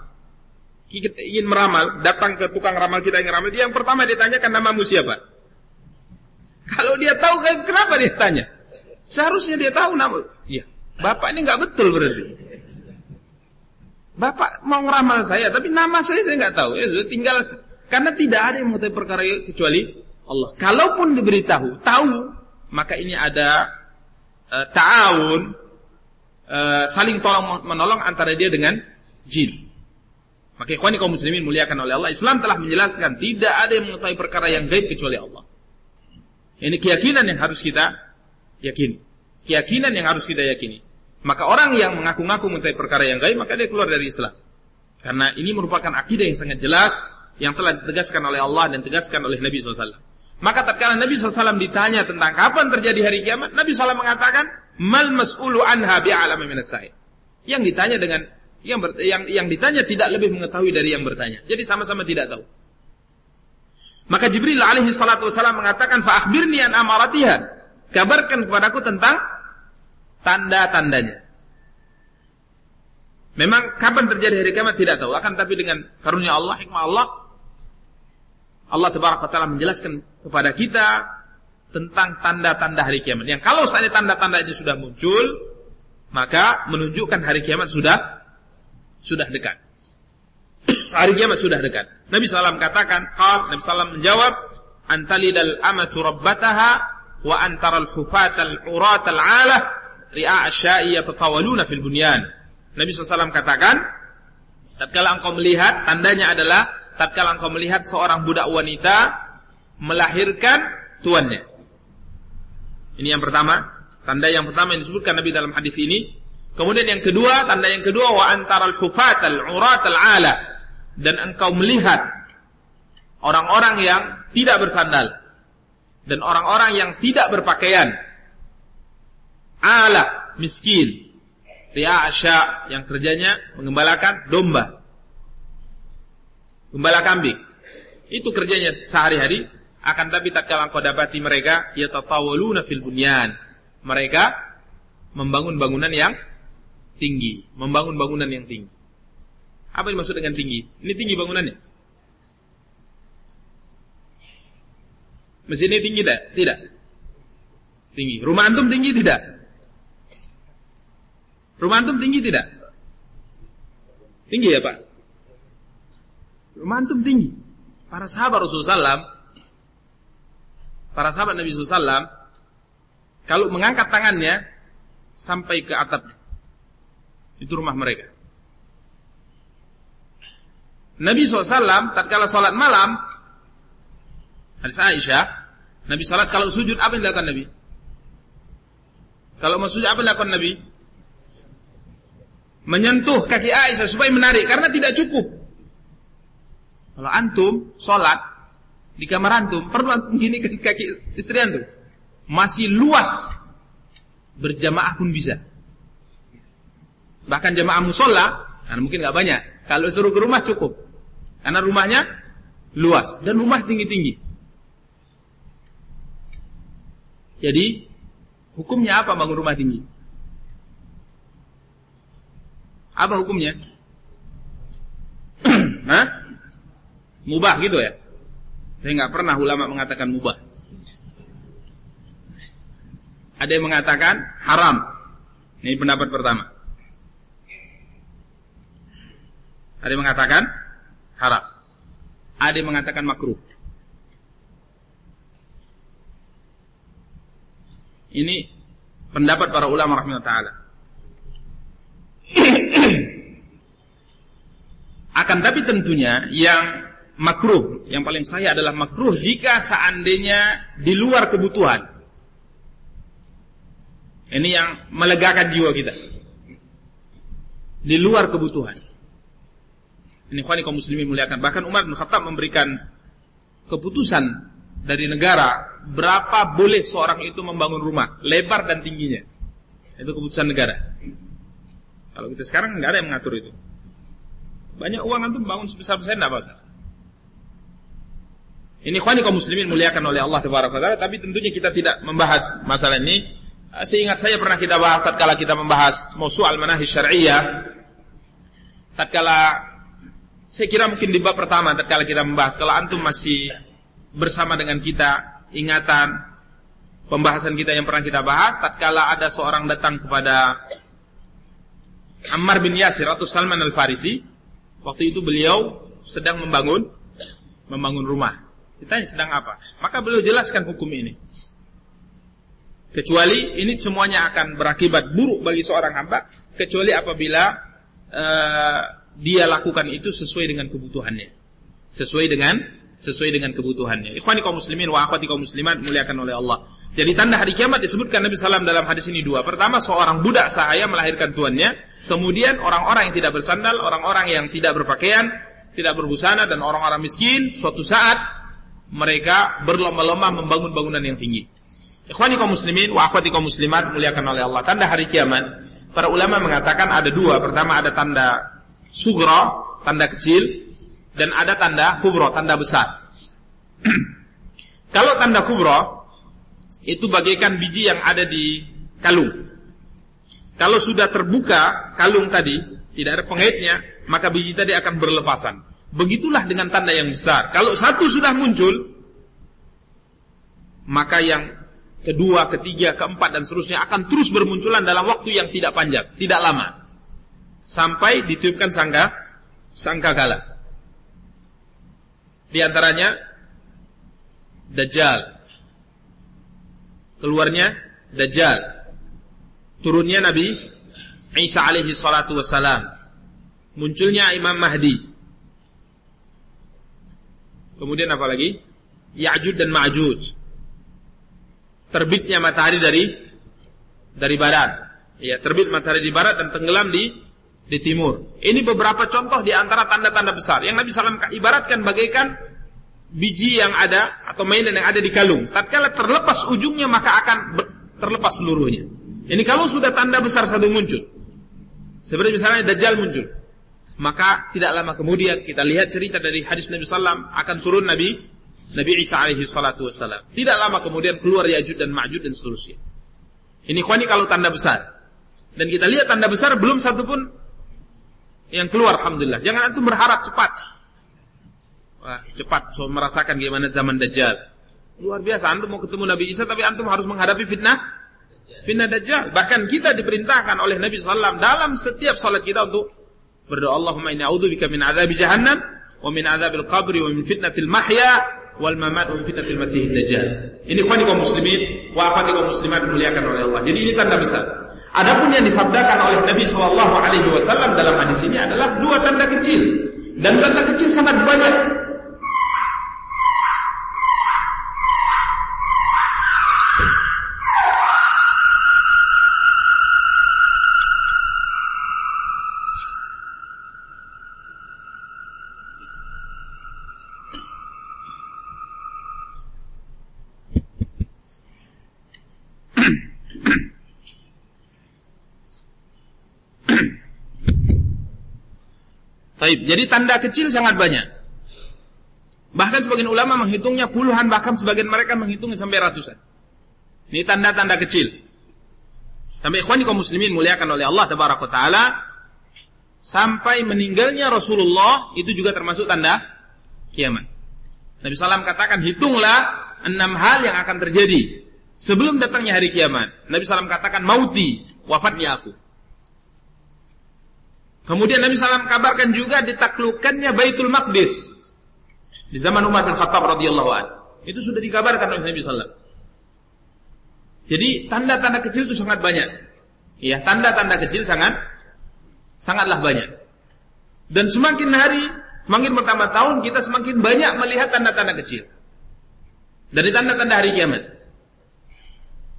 Speaker 1: kita ingin meramal, datang ke tukang ramal kita ingin ramal, dia yang pertama ditanyakan namamu siapa? Kalau dia tahu gaib, kenapa dia tanya? Seharusnya dia tahu nama. Iya, bapak ini nggak betul berarti. Bapak mau ngeramal saya, tapi nama saya saya nggak tahu. Ya, tinggal karena tidak ada yang mengetahui perkara kecuali Allah. Kalaupun diberitahu, tahu maka ini ada uh, ta'awun uh, saling tolong menolong antara dia dengan jin. Maka ikhwani kaum muslimin muliakan oleh Allah, Islam telah menjelaskan tidak ada yang mengetahui perkara yang gaib kecuali Allah. Ini keyakinan yang harus kita yakini. Keyakinan yang harus kita yakini. Maka orang yang mengaku-ngaku mengetahui perkara yang gaib, maka dia keluar dari Islam. Karena ini merupakan akidah yang sangat jelas yang telah ditegaskan oleh Allah dan ditegaskan oleh Nabi SAW. Maka tatkala Nabi SAW ditanya tentang kapan terjadi hari kiamat, Nabi SAW mengatakan, "Mal mas'ulu anha bi'alama minas Yang ditanya dengan yang, ber, yang yang ditanya tidak lebih mengetahui dari yang bertanya. Jadi sama-sama tidak tahu. Maka Jibril alaihi salatu wasallam mengatakan, "Fa akhbirni an amaratiha." Kabarkan kepadaku tentang tanda-tandanya. Memang kapan terjadi hari kiamat tidak tahu, akan tapi dengan karunia Allah, hikmah Allah, Allah Tabaraka Taala menjelaskan kepada kita tentang tanda-tanda hari kiamat. Yang kalau saatnya tanda-tanda itu sudah muncul, maka menunjukkan hari kiamat sudah sudah dekat. hari kiamat sudah dekat. Nabi SAW katakan, qal, Nabi SAW menjawab, antalidal amatu rabbataha wa antaral hufatal uratal alah ri'a asyai yatatawaluna fil bunyan. Nabi SAW katakan, tatkala engkau melihat, tandanya adalah tatkala engkau melihat seorang budak wanita melahirkan tuannya. Ini yang pertama, tanda yang pertama yang disebutkan Nabi dalam hadis ini. Kemudian yang kedua, tanda yang kedua wa antaral hufatal uratal ala dan engkau melihat orang-orang yang tidak bersandal dan orang-orang yang tidak berpakaian. Ala miskin. Ria Asya yang kerjanya mengembalakan domba. Gembala kambing. Itu kerjanya sehari-hari. Akan tapi tak kalah kau dapati mereka yatatawaluna fil bunyan. Mereka membangun bangunan yang tinggi, membangun bangunan yang tinggi. Apa yang dimaksud dengan tinggi? Ini tinggi bangunannya. Mesin ini tinggi tidak? Tidak. Tinggi. Rumah antum tinggi tidak? Rumah antum tinggi tidak? Tinggi ya Pak? Rumah antum tinggi. Para sahabat Rasulullah SAW, para sahabat Nabi SAW, kalau mengangkat tangannya sampai ke atapnya, itu rumah mereka. Nabi SAW tatkala sholat malam hadis Aisyah Nabi sholat kalau sujud apa yang dilakukan Nabi? Kalau mau sujud apa yang dilakukan Nabi? Menyentuh kaki Aisyah supaya menarik karena tidak cukup. Kalau antum sholat di kamar antum perlu antum gini kaki istri antum masih luas berjamaah pun bisa. Bahkan jamaah musola karena mungkin nggak banyak. Kalau suruh ke rumah cukup. Karena rumahnya luas dan rumah tinggi-tinggi. Jadi hukumnya apa bangun rumah tinggi? Apa hukumnya? Hah? Mubah gitu ya? Saya nggak pernah ulama mengatakan mubah. Ada yang mengatakan haram. Ini pendapat pertama. Ada yang mengatakan haram. Ada yang mengatakan makruh. Ini pendapat para ulama rahimahullah taala. Akan tapi tentunya yang makruh, yang paling saya adalah makruh jika seandainya di luar kebutuhan. Ini yang melegakan jiwa kita. Di luar kebutuhan. Ini khani kaum muslimin muliakan. Bahkan Umar bin Khattab memberikan keputusan dari negara berapa boleh seorang itu membangun rumah, lebar dan tingginya. Itu keputusan negara. Kalau kita sekarang nggak ada yang mengatur itu. Banyak uang antum bangun sebesar-besar tidak masalah. Ini khani kaum muslimin muliakan oleh Allah Taala, tapi tentunya kita tidak membahas masalah ini. Seingat saya pernah kita bahas tatkala kita membahas musuh al-manahij syar'iyyah tatkala saya kira mungkin di bab pertama tatkala kita membahas kalau antum masih bersama dengan kita ingatan pembahasan kita yang pernah kita bahas tatkala ada seorang datang kepada Ammar bin Yasir atau Salman Al-Farisi waktu itu beliau sedang membangun membangun rumah. Ditanya sedang apa? Maka beliau jelaskan hukum ini. Kecuali ini semuanya akan berakibat buruk bagi seorang hamba kecuali apabila uh, dia lakukan itu sesuai dengan kebutuhannya. Sesuai dengan sesuai dengan kebutuhannya. Ikhwani kaum muslimin wa akhwati kaum muslimat muliakan oleh Allah. Jadi tanda hari kiamat disebutkan Nabi SAW dalam hadis ini dua. Pertama seorang budak sahaya melahirkan tuannya. Kemudian orang-orang yang tidak bersandal, orang-orang yang tidak berpakaian, tidak berbusana dan orang-orang miskin suatu saat mereka berlomba-lomba membangun bangunan yang tinggi. Ikhwani kaum muslimin wa akhwati kaum muslimat muliakan oleh Allah. Tanda hari kiamat para ulama mengatakan ada dua. Pertama ada tanda sugro, tanda kecil, dan ada tanda kubro, tanda besar. Kalau tanda kubro, itu bagaikan biji yang ada di kalung. Kalau sudah terbuka kalung tadi, tidak ada pengaitnya, maka biji tadi akan berlepasan. Begitulah dengan tanda yang besar. Kalau satu sudah muncul, maka yang kedua, ketiga, keempat, dan seterusnya akan terus bermunculan dalam waktu yang tidak panjang, tidak lama sampai ditiupkan sangka sangka gala. Di antaranya Dajjal. Keluarnya Dajjal. Turunnya Nabi Isa alaihi salatu wassalam. Munculnya Imam Mahdi. Kemudian apa lagi? Ya'jud dan Ma'jud. Terbitnya matahari dari dari barat. Ya, terbit matahari di barat dan tenggelam di di timur. Ini beberapa contoh di antara tanda-tanda besar yang Nabi SAW ibaratkan bagaikan biji yang ada atau mainan yang ada di kalung. Tatkala terlepas ujungnya maka akan terlepas seluruhnya. Ini kalau sudah tanda besar satu muncul. Seperti misalnya Dajjal muncul. Maka tidak lama kemudian kita lihat cerita dari hadis Nabi Sallam akan turun Nabi Nabi Isa alaihi salatu wassalam. Tidak lama kemudian keluar Ya'juj dan Ma'juj dan seterusnya. Ini kwani kalau tanda besar. Dan kita lihat tanda besar belum satu pun yang keluar alhamdulillah. Jangan antum berharap cepat. Wah, cepat so merasakan gimana zaman Dajjal. Luar biasa antum mau ketemu Nabi Isa tapi antum harus menghadapi fitnah fitnah Dajjal. Bahkan kita diperintahkan oleh Nabi sallallahu dalam setiap salat kita untuk berdoa Allahumma inni a'udzubika min adzabi jahannam wa min adzabil qabri wa min fitnatil mahya wal mamat wa min fitnatil masih dajjal. Ini ikhwani kaum muslimin wa akhwati kaum muslimat dimuliakan oleh Allah. Jadi ini tanda besar. Adapun yang disabdakan oleh Nabi sallallahu alaihi wasallam dalam hadis ini adalah dua tanda kecil dan tanda kecil sangat banyak Taib. Jadi tanda kecil sangat banyak. Bahkan sebagian ulama menghitungnya puluhan, bahkan sebagian mereka menghitungnya sampai ratusan. Ini tanda-tanda kecil. Sampai ikhwani kaum muslimin muliakan oleh Allah tabaraka taala sampai meninggalnya Rasulullah itu juga termasuk tanda kiamat. Nabi SAW katakan hitunglah enam hal yang akan terjadi sebelum datangnya hari kiamat. Nabi SAW katakan mauti wafatnya aku. Kemudian Nabi SAW kabarkan juga ditaklukkannya Baitul Maqdis di zaman Umar bin Khattab radhiyallahu an. Itu sudah dikabarkan oleh Nabi SAW. Jadi tanda-tanda kecil itu sangat banyak. Ya, tanda-tanda kecil sangat sangatlah banyak. Dan semakin hari, semakin bertambah tahun kita semakin banyak melihat tanda-tanda kecil. Dari tanda-tanda hari kiamat.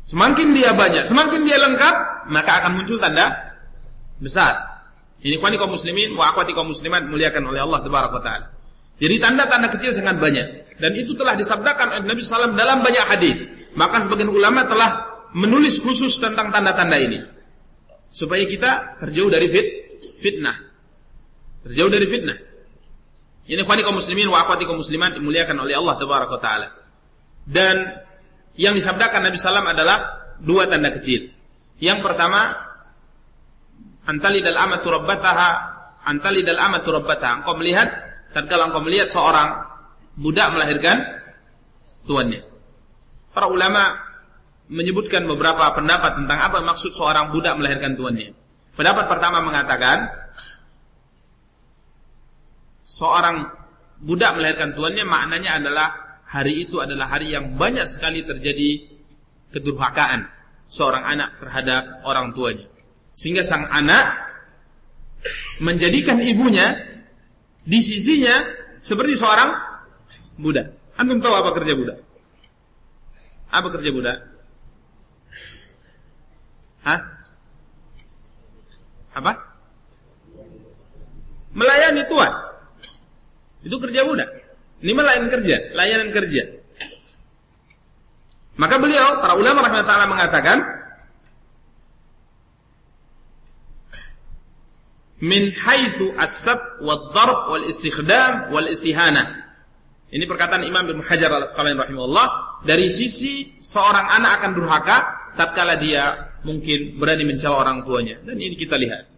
Speaker 1: Semakin dia banyak, semakin dia lengkap, maka akan muncul tanda besar. Ini kwani kaum muslimin wa akhwati kaum muslimat muliakan oleh Allah tabaraka taala. Jadi tanda-tanda kecil sangat banyak dan itu telah disabdakan oleh Nabi SAW dalam banyak hadis. Maka sebagian ulama telah menulis khusus tentang tanda-tanda ini supaya kita terjauh dari fit, fitnah. Terjauh dari fitnah. Ini kwani kaum muslimin wa akhwati kaum muslimat dimuliakan oleh Allah tabaraka taala. Dan yang disabdakan Nabi SAW adalah dua tanda kecil. Yang pertama antali dal amatu rabbataha antali dal amatu rabbataha. Engkau melihat tatkala engkau melihat seorang budak melahirkan tuannya. Para ulama menyebutkan beberapa pendapat tentang apa maksud seorang budak melahirkan tuannya. Pendapat pertama mengatakan seorang budak melahirkan tuannya maknanya adalah hari itu adalah hari yang banyak sekali terjadi kedurhakaan seorang anak terhadap orang tuanya sehingga sang anak menjadikan ibunya di sisinya seperti seorang budak. Antum tahu apa kerja budak? Apa kerja budak? Hah? Apa? Melayani tuan. Itu kerja budak. Ini melayani kerja, layanan kerja. Maka beliau, para ulama rahimahullah mengatakan, min haitsu as-sab wad-darb wal istikhdam wal istihana. Ini perkataan Imam Ibnu Hajar Al-Asqalani rahimahullah dari sisi seorang anak akan durhaka tatkala dia mungkin berani mencela orang tuanya dan ini kita lihat.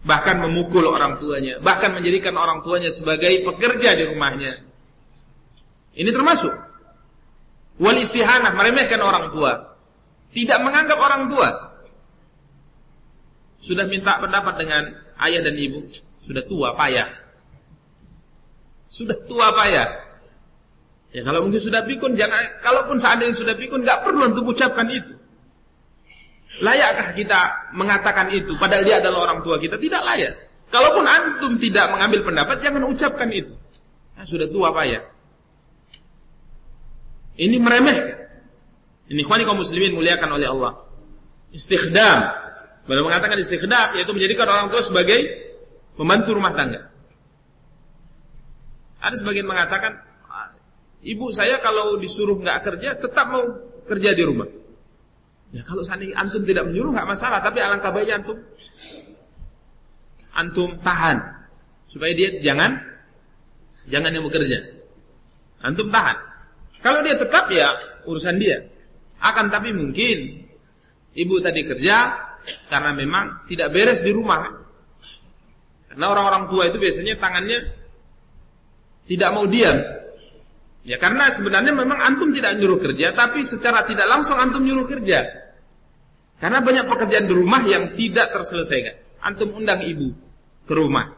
Speaker 1: Bahkan memukul orang tuanya, bahkan menjadikan orang tuanya sebagai pekerja di rumahnya. Ini termasuk wal istihanah meremehkan orang tua. Tidak menganggap orang tua. Sudah minta pendapat dengan ayah dan ibu sudah tua payah. Sudah tua payah. Ya kalau mungkin sudah pikun jangan kalaupun seandainya sudah pikun nggak perlu untuk ucapkan itu. Layakkah kita mengatakan itu padahal dia adalah orang tua kita? Tidak layak. Kalaupun antum tidak mengambil pendapat jangan ucapkan itu. Nah, sudah tua payah. Ini meremehkan. Ini khani kaum muslimin muliakan oleh Allah. Istikhdam Beliau mengatakan istikhdam yaitu menjadikan orang tua sebagai pembantu rumah tangga. Ada sebagian mengatakan ibu saya kalau disuruh nggak kerja tetap mau kerja di rumah. Ya kalau seandainya antum tidak menyuruh nggak masalah, tapi alangkah baiknya antum antum tahan supaya dia jangan jangan yang bekerja. Antum tahan. Kalau dia tetap ya urusan dia. Akan tapi mungkin ibu tadi kerja karena memang tidak beres di rumah. Karena orang-orang tua itu biasanya tangannya tidak mau diam. Ya karena sebenarnya memang antum tidak nyuruh kerja, tapi secara tidak langsung antum nyuruh kerja. Karena banyak pekerjaan di rumah yang tidak terselesaikan. Antum undang ibu ke rumah.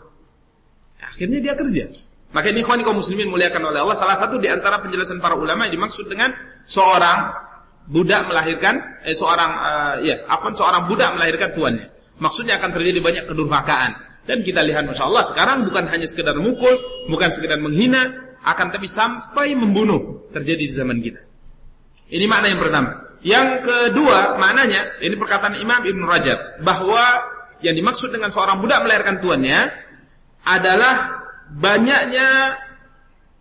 Speaker 1: Akhirnya dia kerja. Maka ini kaum muslimin muliakan oleh Allah. Salah satu di antara penjelasan para ulama yang dimaksud dengan seorang budak melahirkan eh, seorang uh, ya, afan seorang budak melahirkan tuannya. Maksudnya akan terjadi banyak kedurhakaan. Dan kita lihat Masya Allah sekarang bukan hanya sekedar mukul, bukan sekedar menghina, akan tapi sampai membunuh terjadi di zaman kita. Ini makna yang pertama. Yang kedua, maknanya ini perkataan Imam Ibn Rajab bahwa yang dimaksud dengan seorang budak melahirkan tuannya adalah banyaknya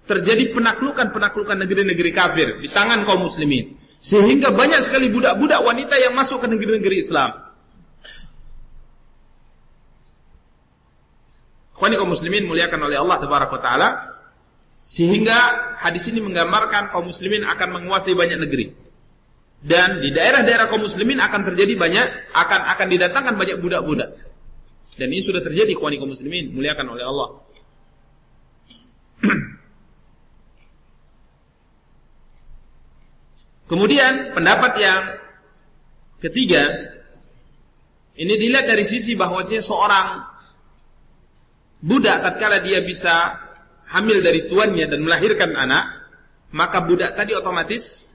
Speaker 1: terjadi penaklukan-penaklukan negeri-negeri kafir di tangan kaum muslimin. Sehingga banyak sekali budak-budak wanita yang masuk ke negeri-negeri Islam. Khawani kaum muslimin muliakan oleh Allah taala. Sehingga hadis ini menggambarkan kaum muslimin akan menguasai banyak negeri. Dan di daerah-daerah kaum muslimin akan terjadi banyak akan akan didatangkan banyak budak-budak. Dan ini sudah terjadi kaum muslimin muliakan oleh Allah. Kemudian pendapat yang ketiga ini dilihat dari sisi bahwasanya seorang budak tatkala dia bisa hamil dari tuannya dan melahirkan anak, maka budak tadi otomatis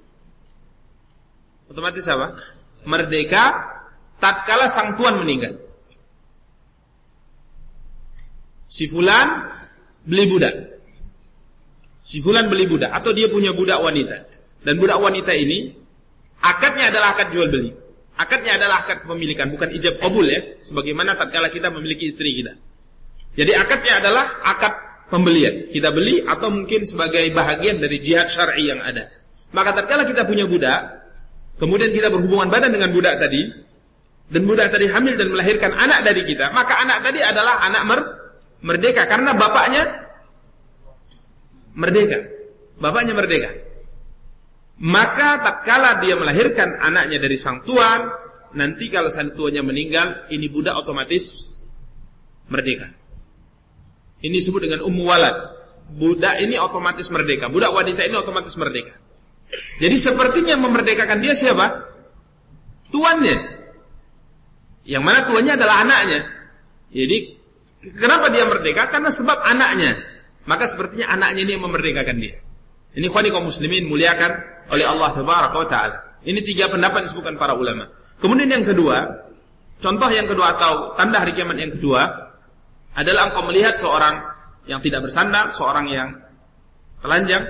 Speaker 1: Otomatis apa? Merdeka tatkala sang tuan meninggal. Si fulan beli budak. Si fulan beli budak atau dia punya budak wanita. Dan budak wanita ini akadnya adalah akad jual beli. Akadnya adalah akad pemilikan, bukan ijab kabul ya, sebagaimana tatkala kita memiliki istri kita. Jadi akadnya adalah akad pembelian. Kita beli atau mungkin sebagai bahagian dari jihad syar'i yang ada. Maka tatkala kita punya budak, kemudian kita berhubungan badan dengan budak tadi, dan budak tadi hamil dan melahirkan anak dari kita, maka anak tadi adalah anak mer merdeka karena bapaknya merdeka. Bapaknya merdeka. Maka tatkala dia melahirkan anaknya dari sang tuan, nanti kalau sang tuannya meninggal, ini budak otomatis merdeka. Ini disebut dengan ummu walad. Budak ini otomatis merdeka. Budak wanita ini otomatis merdeka. Jadi sepertinya memerdekakan dia siapa? Tuannya. Yang mana tuannya adalah anaknya. Jadi kenapa dia merdeka? Karena sebab anaknya. Maka sepertinya anaknya ini yang memerdekakan dia. Ini khani kaum muslimin muliakan oleh Allah taala. Ini tiga pendapat disebutkan para ulama. Kemudian yang kedua, contoh yang kedua atau tanda hari kiamat yang kedua adalah engkau melihat seorang yang tidak bersandar, seorang yang telanjang,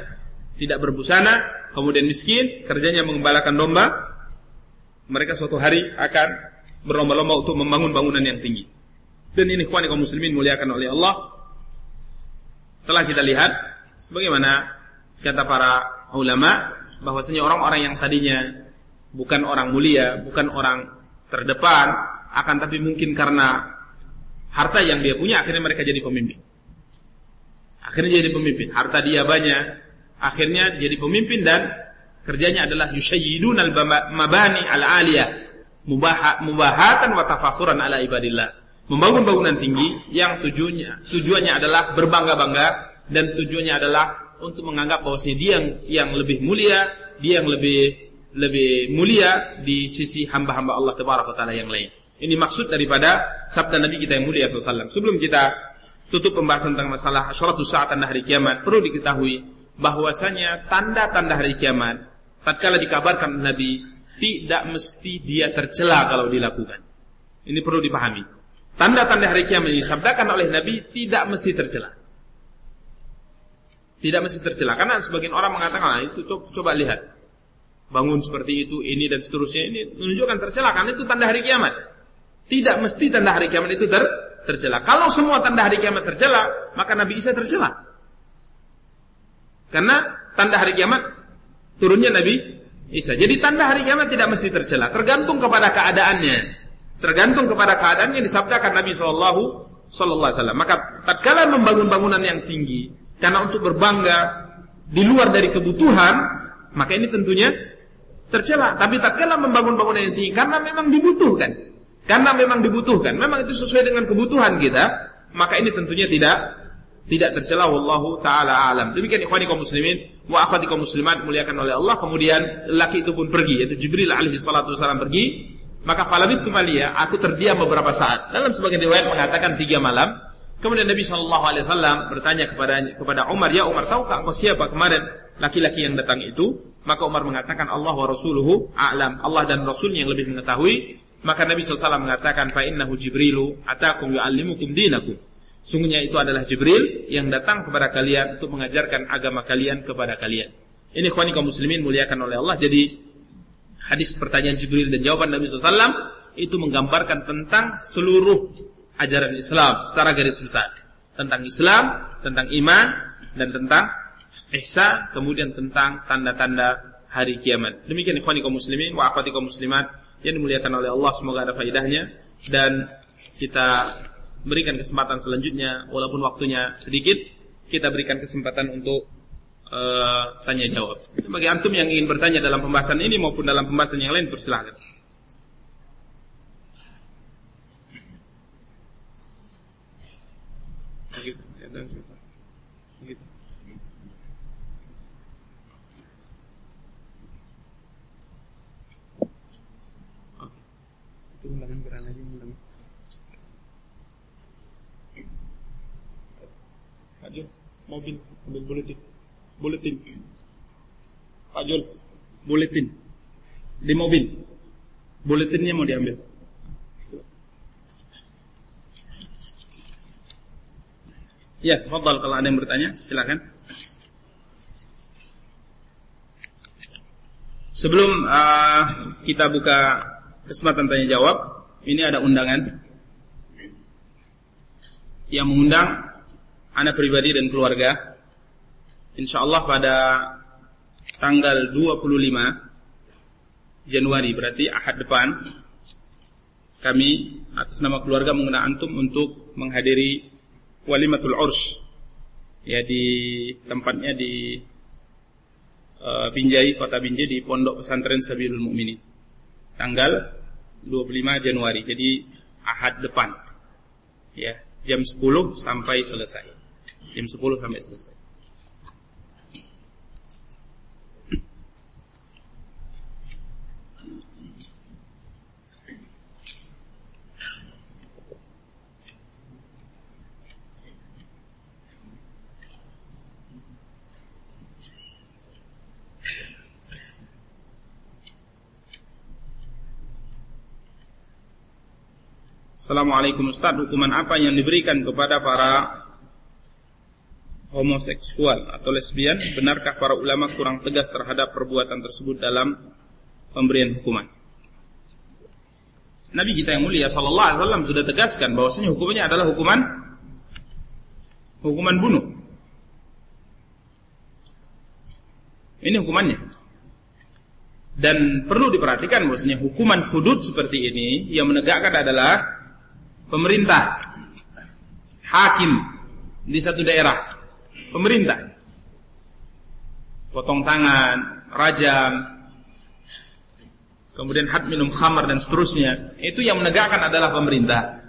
Speaker 1: tidak berbusana, kemudian miskin, kerjanya mengembalakan domba, mereka suatu hari akan berlomba-lomba untuk membangun bangunan yang tinggi. Dan ini kaum muslimin muliakan oleh Allah. Telah kita lihat sebagaimana kata para ulama bahwasanya orang-orang yang tadinya bukan orang mulia, bukan orang terdepan, akan tapi mungkin karena harta yang dia punya akhirnya mereka jadi pemimpin. Akhirnya jadi pemimpin, harta dia banyak, akhirnya jadi pemimpin dan kerjanya adalah yusayyidun al-mabani al-aliyah mubahatan wa tafakhuran ala ibadillah membangun bangunan tinggi yang tujuannya tujuannya adalah berbangga-bangga dan tujuannya adalah untuk menganggap bahwasanya dia yang yang lebih mulia dia yang lebih lebih mulia di sisi hamba-hamba Allah taala yang lain. Ini maksud daripada sabda Nabi kita yang mulia SAW. Sebelum kita tutup pembahasan tentang masalah asyratus saat dan hari kiamat, perlu diketahui bahwasanya tanda-tanda hari kiamat tatkala dikabarkan Nabi tidak mesti dia tercela kalau dilakukan. Ini perlu dipahami. Tanda-tanda hari kiamat ini disabdakan oleh Nabi tidak mesti tercela. Tidak mesti tercela karena sebagian orang mengatakan nah, itu coba, coba lihat. Bangun seperti itu, ini dan seterusnya ini menunjukkan tercela karena itu tanda hari kiamat. Tidak mesti tanda hari kiamat itu ter tercela. Kalau semua tanda hari kiamat tercela, maka Nabi Isa tercela. Karena tanda hari kiamat turunnya Nabi Isa. Jadi tanda hari kiamat tidak mesti tercela, tergantung kepada keadaannya. Tergantung kepada keadaannya disabdakan Nabi Shallallahu sallallahu alaihi wasallam. Maka tatkala membangun bangunan yang tinggi karena untuk berbangga di luar dari kebutuhan, maka ini tentunya tercela. Tapi tatkala membangun bangunan yang tinggi karena memang dibutuhkan. Karena memang dibutuhkan, memang itu sesuai dengan kebutuhan kita, maka ini tentunya tidak tidak tercela wallahu taala alam. Demikian ikhwani kaum muslimin wa akhwati kaum muslimat muliakan oleh Allah. Kemudian laki itu pun pergi yaitu Jibril alaihi salatu wasallam pergi maka falabitu malia, aku terdiam beberapa saat. Dalam sebagian riwayat mengatakan tiga malam. Kemudian Nabi Shallallahu Alaihi Wasallam bertanya kepada kepada Umar, ya Umar, tahu tak engkau siapa kemarin laki-laki yang datang itu? Maka Umar mengatakan Allah wa Rasuluhu a'lam. Allah dan Rasulnya yang lebih mengetahui. Maka Nabi SAW mengatakan, fa innahu Jibrilu atakum yu'allimukum dinakum. Sungguhnya itu adalah Jibril yang datang kepada kalian untuk mengajarkan agama kalian kepada kalian. Ini khawani kaum muslimin muliakan oleh Allah. Jadi hadis pertanyaan Jibril dan jawaban Nabi SAW itu menggambarkan tentang seluruh ajaran Islam secara garis besar tentang Islam, tentang iman dan tentang ihsan, kemudian tentang tanda-tanda hari kiamat. Demikian ikhwani kaum muslimin wa akhwati kaum muslimat yang dimuliakan oleh Allah semoga ada faedahnya dan kita berikan kesempatan selanjutnya walaupun waktunya sedikit kita berikan kesempatan untuk uh, tanya jawab. Bagi antum yang ingin bertanya dalam pembahasan ini maupun dalam pembahasan yang lain persilahkan. Mobil mobil politik buletin. Pak Jul, buletin. Di mobil. Buletinnya mau diambil. Ya, fadal kalau ada yang bertanya, silakan. Sebelum uh, kita buka kesempatan tanya jawab, ini ada undangan yang mengundang anak pribadi dan keluarga Insya Allah pada tanggal 25 Januari berarti ahad depan kami atas nama keluarga mengundang antum untuk menghadiri walimatul urs ya di tempatnya di uh, Binjai kota Binjai di Pondok Pesantren Sabilul Mukminin. Tanggal 25 Januari jadi ahad depan ya jam 10 sampai selesai jam 10 sampai selesai. Assalamualaikum Ustaz, hukuman apa yang diberikan kepada para homoseksual atau lesbian? Benarkah para ulama kurang tegas terhadap perbuatan tersebut dalam pemberian hukuman? Nabi kita yang mulia sallallahu alaihi wasallam sudah tegaskan bahwasanya hukumannya adalah hukuman hukuman bunuh. Ini hukumannya. Dan perlu diperhatikan bahwasanya hukuman hudud seperti ini yang menegakkan adalah pemerintah, hakim di satu daerah, pemerintah, potong tangan, rajam, kemudian had minum khamar dan seterusnya, itu yang menegakkan adalah pemerintah.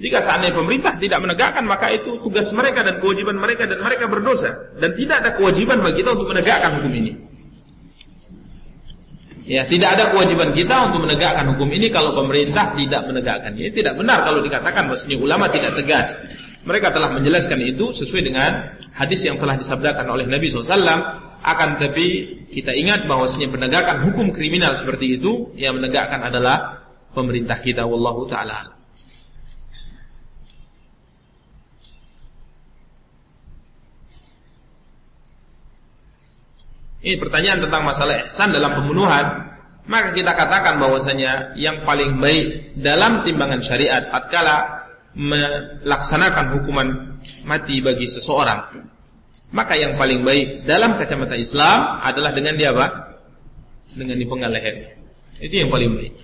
Speaker 1: Jika seandainya pemerintah tidak menegakkan, maka itu tugas mereka dan kewajiban mereka dan mereka berdosa. Dan tidak ada kewajiban bagi kita untuk menegakkan hukum ini. Ya, tidak ada kewajiban kita untuk menegakkan hukum ini kalau pemerintah tidak menegakkan. Ini tidak benar kalau dikatakan bahwasanya ulama tidak tegas. Mereka telah menjelaskan itu sesuai dengan hadis yang telah disabdakan oleh Nabi SAW. Akan tetapi kita ingat bahwasanya penegakan hukum kriminal seperti itu yang menegakkan adalah pemerintah kita. Wallahu taala. Ini pertanyaan tentang masalah ihsan dalam pembunuhan. Maka kita katakan bahwasanya yang paling baik dalam timbangan syariat tatkala melaksanakan hukuman mati bagi seseorang. Maka yang paling baik dalam kacamata Islam adalah dengan dia apa? Dengan dipenggal leher. Itu yang paling baik.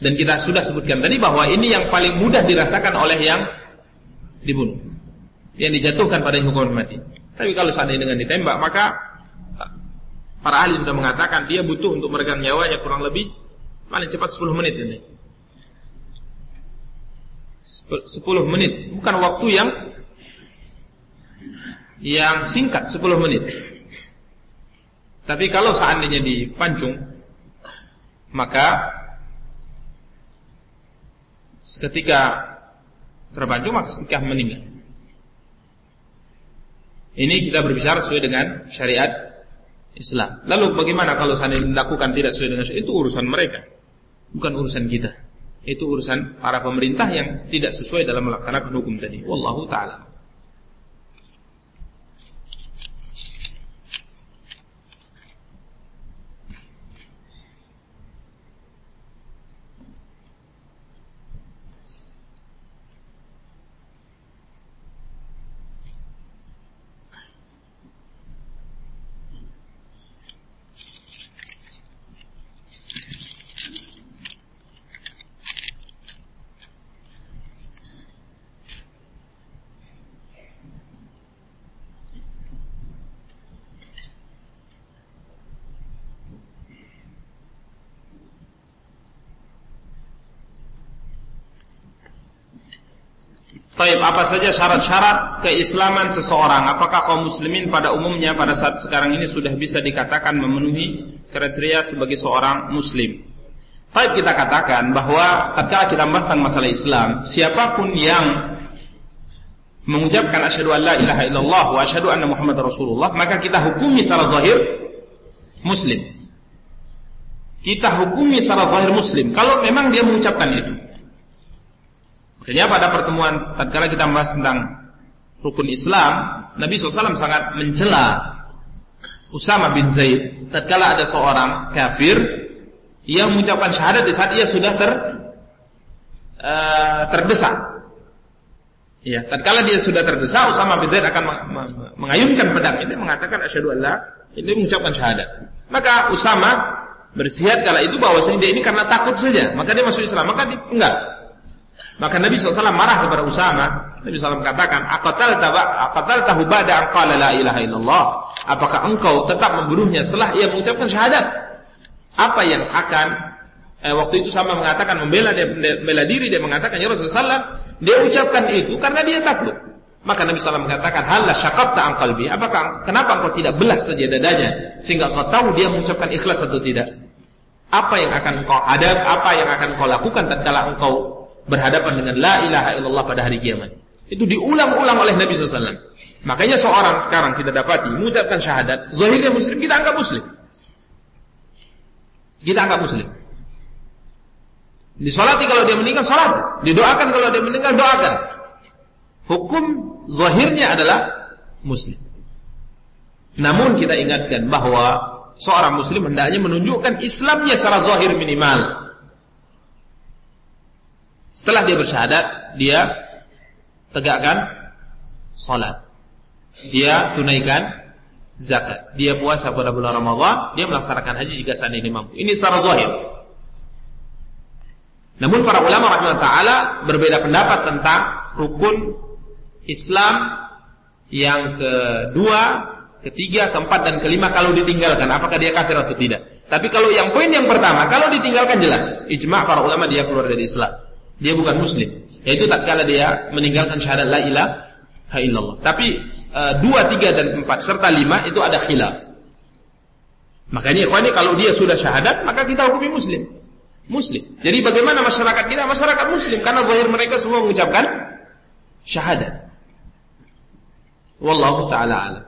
Speaker 1: Dan kita sudah sebutkan tadi bahwa ini yang paling mudah dirasakan oleh yang dibunuh. Yang dijatuhkan pada hukuman mati. Tapi kalau seandainya dengan ditembak maka para ahli sudah mengatakan dia butuh untuk meregang nyawanya kurang lebih paling cepat 10 menit ini. 10 menit, bukan waktu yang yang singkat 10 menit. Tapi kalau seandainya dipancung maka seketika terpancung maka seketika meninggal. Ini kita berbicara sesuai dengan syariat Islam. Lalu bagaimana kalau seandainya dilakukan tidak sesuai dengan syariat? Itu urusan mereka, bukan urusan kita. Itu urusan para pemerintah yang tidak sesuai dalam melaksanakan hukum tadi. Wallahu taala. Taib, apa saja syarat-syarat keislaman seseorang? Apakah kaum muslimin pada umumnya pada saat sekarang ini sudah bisa dikatakan memenuhi kriteria sebagai seorang muslim? Taib kita katakan bahwa ketika kita membahas tentang masalah Islam, siapa pun yang mengucapkan asyhadu an la ilaha illallah wa asyhadu anna muhammad rasulullah, maka kita hukumi secara zahir muslim. Kita hukumi secara zahir muslim kalau memang dia mengucapkan itu. Makanya pada pertemuan tatkala kita membahas tentang rukun Islam, Nabi SAW sangat mencela Usama bin Zaid tatkala ada seorang kafir yang mengucapkan syahadat di saat ia sudah ter uh, terdesak. Ya, tatkala dia sudah terdesak, Usama bin Zaid akan mengayunkan pedang ini mengatakan asyhadu alla ini mengucapkan syahadat. Maka Usama bersihat kala itu bahwa dia ini karena takut saja, maka dia masuk Islam, maka dia enggak. Maka Nabi SAW marah kepada Usama. Nabi SAW katakan, Aqatal tahu ba'da anqala la ilaha illallah. Apakah engkau tetap membunuhnya setelah ia mengucapkan syahadat? Apa yang akan eh, waktu itu sama mengatakan membela dia membela diri dia mengatakan ya Rasulullah dia ucapkan itu karena dia takut. Maka Nabi SAW mengatakan, Halla syaqatta an qalbi. Apakah kenapa engkau tidak belah saja dadanya sehingga engkau tahu dia mengucapkan ikhlas atau tidak? Apa yang akan engkau hadap, apa yang akan engkau lakukan tatkala engkau berhadapan dengan la ilaha illallah pada hari kiamat. Itu diulang-ulang oleh Nabi SAW. Makanya seorang sekarang kita dapati mengucapkan syahadat, zahirnya muslim, kita anggap muslim. Kita anggap muslim. Disolati kalau dia meninggal, salat. Didoakan kalau dia meninggal, doakan. Hukum zahirnya adalah muslim. Namun kita ingatkan bahwa seorang muslim hendaknya menunjukkan Islamnya secara zahir minimal. Setelah dia bersyahadat, dia tegakkan salat. Dia tunaikan zakat. Dia puasa pada bulan Ramadan, dia melaksanakan haji jika seandainya mampu. Ini secara zahir. Namun para ulama rahimahullah taala berbeda pendapat tentang rukun Islam yang kedua, ketiga, keempat dan kelima kalau ditinggalkan apakah dia kafir atau tidak. Tapi kalau yang poin yang pertama kalau ditinggalkan jelas ijma para ulama dia keluar dari Islam dia bukan muslim. Yaitu tak kala dia meninggalkan syahadat la ilaha illallah. Tapi uh, dua, tiga dan empat serta lima itu ada khilaf. Makanya ini kalau dia sudah syahadat maka kita hukumi muslim. Muslim. Jadi bagaimana masyarakat kita? Masyarakat muslim karena zahir mereka semua mengucapkan syahadat. Wallahu taala alam.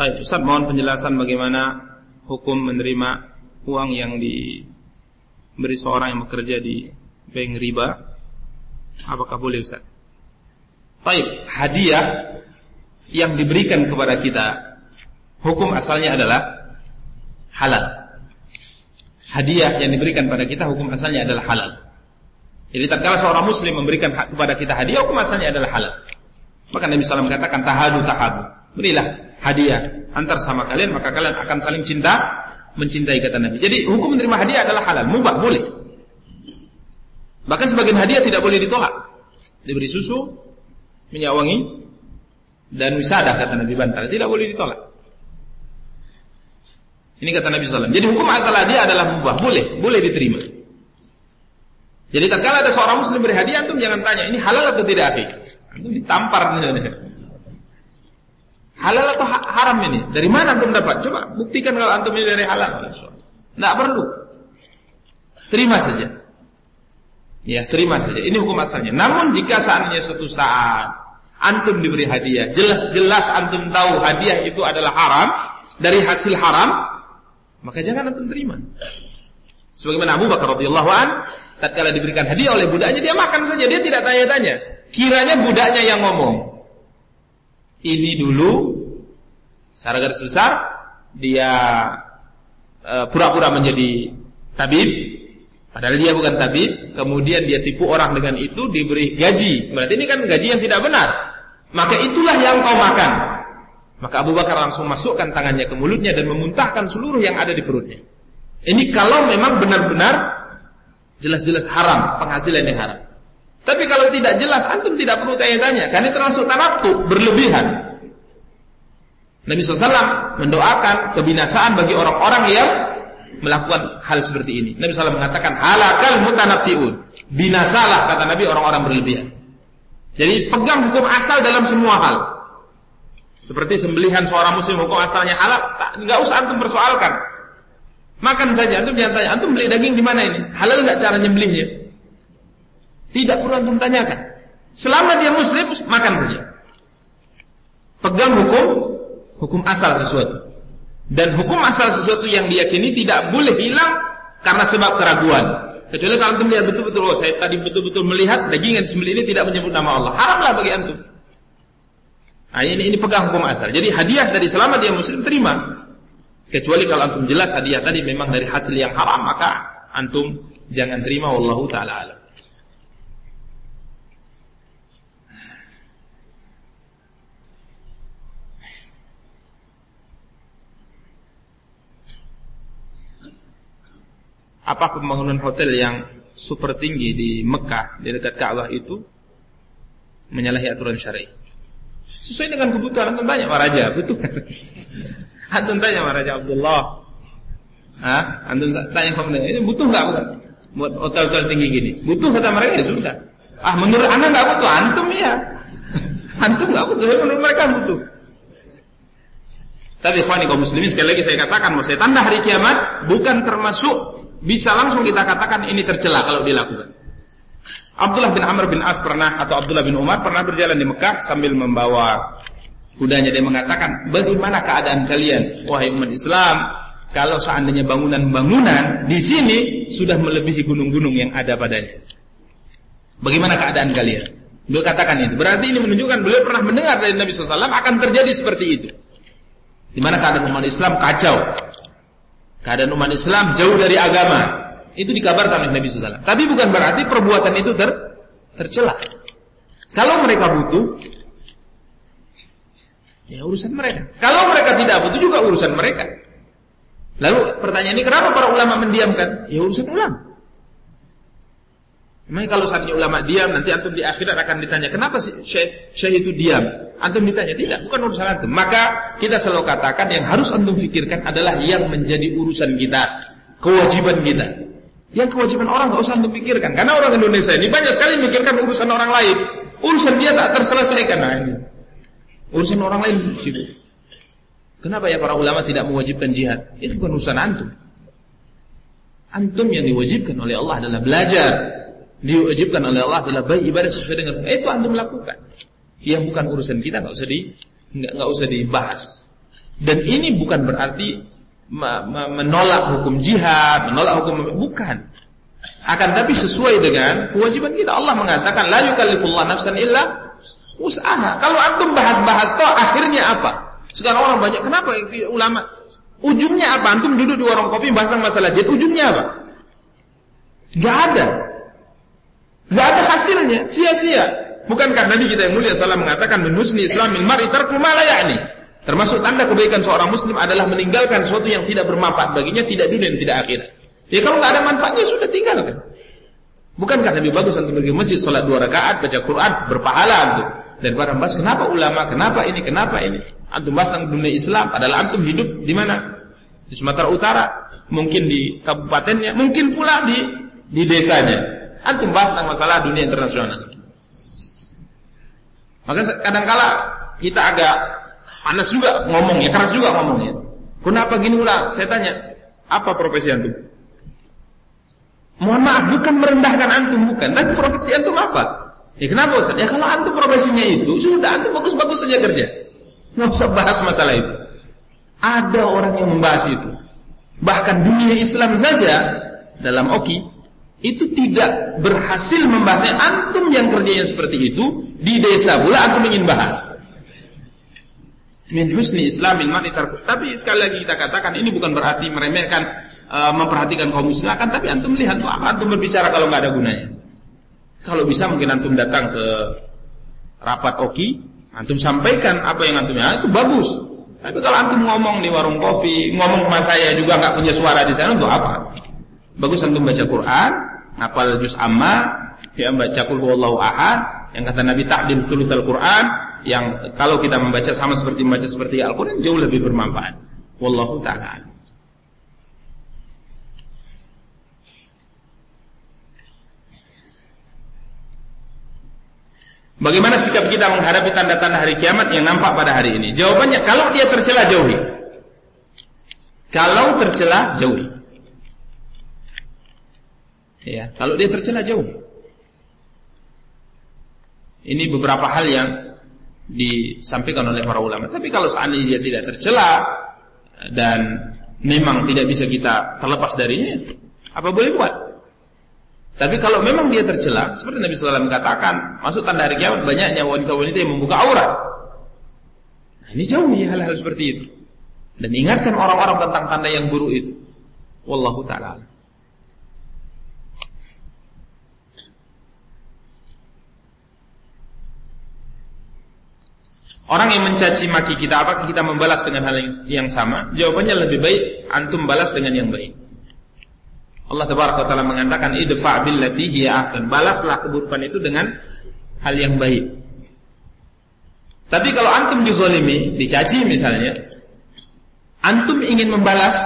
Speaker 1: Baik, Ustaz mohon penjelasan bagaimana hukum menerima uang yang diberi seorang yang bekerja di bank riba. Apakah boleh Ustaz? Baik, hadiah yang diberikan kepada kita hukum asalnya adalah halal. Hadiah yang diberikan kepada kita hukum asalnya adalah halal. Jadi tatkala seorang muslim memberikan kepada kita hadiah hukum asalnya adalah halal. Maka Nabi SAW mengatakan tahadu tahabu. Berilah hadiah antar sama kalian maka kalian akan saling cinta mencintai kata Nabi. Jadi hukum menerima hadiah adalah halal, mubah boleh. Bahkan sebagian hadiah tidak boleh ditolak. Diberi susu, minyak wangi, dan wisada kata Nabi Bantal tidak boleh ditolak. Ini kata Nabi SAW. Jadi hukum asal hadiah adalah mubah, boleh, boleh diterima. Jadi tak kala ada seorang muslim beri hadiah, antum jangan tanya ini halal atau tidak, akhi. Antum ditampar Halal atau haram ini? Dari mana antum dapat? Coba buktikan kalau antum ini dari halal. Tidak perlu. Terima saja. Ya, terima saja. Ini hukum asalnya. Namun jika seandainya suatu saat antum diberi hadiah, jelas-jelas antum tahu hadiah itu adalah haram dari hasil haram, maka jangan antum terima. Sebagaimana Abu Bakar radhiyallahu an, tatkala diberikan hadiah oleh budaknya dia makan saja, dia tidak tanya-tanya. Kiranya budaknya yang ngomong. Ini dulu secara garis besar dia e, pura-pura uh, menjadi tabib padahal dia bukan tabib, kemudian dia tipu orang dengan itu diberi gaji. Berarti ini kan gaji yang tidak benar. Maka itulah yang kau makan. Maka Abu Bakar langsung masukkan tangannya ke mulutnya dan memuntahkan seluruh yang ada di perutnya. Ini kalau memang benar-benar jelas-jelas haram, penghasilan yang haram. Tapi kalau tidak jelas, antum tidak perlu tanya-tanya. Karena itu termasuk tanabtu, berlebihan. Nabi SAW mendoakan kebinasaan bagi orang-orang yang melakukan hal seperti ini. Nabi SAW mengatakan halakal mutanabtiun. Binasalah kata Nabi orang-orang berlebihan. Jadi pegang hukum asal dalam semua hal. Seperti sembelihan seorang muslim hukum asalnya halal, tak nggak usah antum persoalkan. Makan saja, antum jangan tanya, antum beli daging di mana ini? Halal nggak cara nyembelihnya? Tidak perlu antum tanyakan. Selama dia muslim, makan saja. Pegang hukum hukum asal sesuatu. Dan hukum asal sesuatu yang diyakini tidak boleh hilang karena sebab keraguan. Kecuali kalau antum lihat betul-betul, oh saya tadi betul-betul melihat daging yang disembelih ini tidak menyebut nama Allah. Haramlah bagi antum. Nah, ini ini pegang hukum asal. Jadi hadiah dari selama dia muslim terima. Kecuali kalau antum jelas hadiah tadi memang dari hasil yang haram, maka antum jangan terima wallahu taala alam. Apa pembangunan hotel yang super tinggi di Mekah di dekat Ka'bah itu menyalahi aturan syar'i. Sesuai dengan kebutuhan antum tanya Raja, butuh. antum tanya Raja Abdullah. Hah? Antum tanya kepada ini butuh enggak bukan? Buat hotel-hotel tinggi gini. Butuh kata mereka ya sudah. Ah menurut Anda enggak butuh, antum ya. antum enggak butuh, menurut mereka butuh. Tapi ikhwani kaum muslimin sekali lagi saya katakan mau saya tanda hari kiamat bukan termasuk bisa langsung kita katakan ini tercela kalau dilakukan. Abdullah bin Amr bin As pernah atau Abdullah bin Umar pernah berjalan di Mekah sambil membawa kudanya dia mengatakan, "Bagaimana keadaan kalian wahai umat Islam kalau seandainya bangunan-bangunan di sini sudah melebihi gunung-gunung yang ada padanya?" Bagaimana keadaan kalian? Beliau katakan itu. Berarti ini menunjukkan beliau pernah mendengar dari Nabi SAW akan terjadi seperti itu. Di mana keadaan umat Islam kacau, keadaan umat Islam jauh dari agama. Itu dikabarkan oleh Nabi SAW. Tapi bukan berarti perbuatan itu ter tercela. Kalau mereka butuh, ya urusan mereka. Kalau mereka tidak butuh juga urusan mereka. Lalu pertanyaan ini kenapa para ulama mendiamkan? Ya urusan ulama. Memang kalau saatnya ulama diam, nanti antum di akhirat akan ditanya, kenapa sih syekh, syekh itu diam? Antum ditanya, tidak, bukan urusan antum. Maka kita selalu katakan yang harus antum fikirkan adalah yang menjadi urusan kita, kewajiban kita. Yang kewajiban orang nggak usah antum pikirkan, karena orang Indonesia ini banyak sekali memikirkan urusan orang lain. Urusan dia tak terselesaikan. Nah ini. Urusan orang lain sibuk. Kenapa ya para ulama tidak mewajibkan jihad? Itu bukan urusan antum. Antum yang diwajibkan oleh Allah adalah belajar diwajibkan oleh Allah adalah baik ibadah sesuai dengan itu antum lakukan. Yang bukan urusan kita nggak usah di nggak nggak usah dibahas. Dan ini bukan berarti menolak hukum jihad, menolak hukum bukan. Akan tapi sesuai dengan kewajiban kita. Allah mengatakan la yukallifullah nafsan illa Usaha. Kalau antum bahas-bahas toh akhirnya apa? Sekarang orang banyak kenapa ulama ujungnya apa? Antum duduk di warung kopi bahas masalah jihad, ujungnya apa? Gak ada. Gak ada hasilnya, sia-sia. Bukankah Nabi kita yang mulia salah mengatakan min husni islamil mar'i tarku ma la ya'ni. Termasuk tanda kebaikan seorang muslim adalah meninggalkan sesuatu yang tidak bermanfaat baginya, tidak dunia dan tidak akhirat. Ya kalau nggak ada manfaatnya sudah tinggalkan. Bukankah lebih bagus untuk pergi masjid salat dua rakaat baca Quran berpahala antum daripada bahas kenapa ulama, kenapa ini, kenapa ini. Antum bahas tentang dunia Islam adalah antum hidup di mana? Di Sumatera Utara, mungkin di kabupatennya, mungkin pula di di desanya. Antum bahas tentang masalah dunia internasional. Maka kadangkala kita agak panas juga ngomongnya, keras juga ngomongnya. Kenapa gini ulah? Saya tanya, apa profesi antum? Mohon maaf, bukan merendahkan antum, bukan. Tapi profesi antum apa? Ya kenapa Ustaz? Ya kalau antum profesinya itu, sudah antum bagus-bagus saja kerja. Nggak usah bahas masalah itu. Ada orang yang membahas itu. Bahkan dunia Islam saja dalam Oki itu tidak berhasil membahasnya antum yang kerjanya seperti itu di desa pula antum ingin bahas. Min husni islamil mar'i Tapi sekali lagi kita katakan ini bukan berarti meremehkan uh, memperhatikan kaum muslimin akan tapi antum lihat tuh apa antum berbicara kalau nggak ada gunanya. Kalau bisa mungkin antum datang ke rapat oki, antum sampaikan apa yang antum ya itu bagus. Tapi kalau antum ngomong di warung kopi, ngomong sama saya juga nggak punya suara di sana untuk apa? Bagus antum baca Quran, ngapal juz amma, ya baca qul huwallahu ahad, yang kata Nabi ta'dil al Quran, yang kalau kita membaca sama seperti membaca seperti Al-Quran jauh lebih bermanfaat. Wallahu taala. Bagaimana sikap kita menghadapi tanda-tanda hari kiamat yang nampak pada hari ini? Jawabannya, kalau dia tercela jauhi. Kalau tercela jauhi. Ya, kalau dia tercela jauhi. Ini beberapa hal yang disampaikan oleh para ulama. Tapi kalau seandainya dia tidak tercela dan memang tidak bisa kita terlepas darinya, apa boleh buat? Tapi kalau memang dia tercela, seperti Nabi SAW katakan, masuk tanda hari kiamat banyaknya wanita-wanita yang membuka aurat. Nah, ini jauh ya hal-hal seperti itu. Dan ingatkan orang-orang tentang tanda yang buruk itu. Wallahu ta'ala. Orang yang mencaci maki kita, apakah kita membalas dengan hal yang sama? Jawabannya lebih baik antum balas dengan yang baik. Allah Taala taala mengatakan idfa billati hiya ahsan. Balaslah keburukan itu dengan hal yang baik. Tapi kalau antum dizolimi, dicaci misalnya, antum ingin membalas,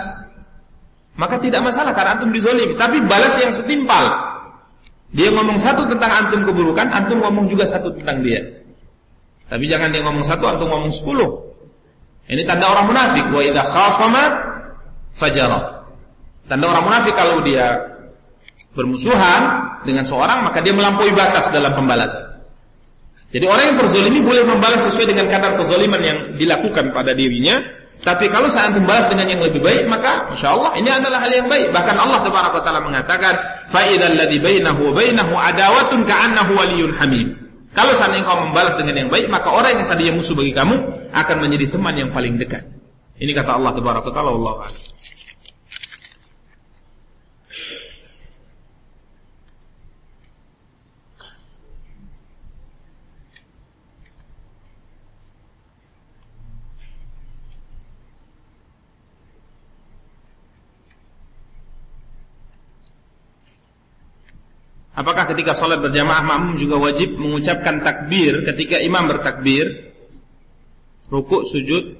Speaker 1: maka tidak masalah karena antum dizolimi. Tapi balas yang setimpal. Dia ngomong satu tentang antum keburukan, antum ngomong juga satu tentang dia. Tapi jangan dia ngomong satu, antum ngomong sepuluh. Ini tanda orang munafik. Wa idha khasama fajara. Tanda orang munafik kalau dia bermusuhan dengan seorang maka dia melampaui batas dalam pembalasan. Jadi orang yang terzolimi boleh membalas sesuai dengan kadar kezoliman yang dilakukan pada dirinya. Tapi kalau saya antum balas dengan yang lebih baik, maka insya Allah ini adalah hal yang baik. Bahkan Allah Taala mengatakan, "Fa'idal ladzi bainahu wa bainahu adawatun ka'annahu waliyyun hamim." Kalau seandainya kau membalas dengan yang baik, maka orang yang tadinya musuh bagi kamu akan menjadi teman yang paling dekat. Ini kata Allah Taala, Allah Apakah ketika sholat berjamaah makmum juga wajib mengucapkan takbir ketika imam bertakbir? Rukuk, sujud,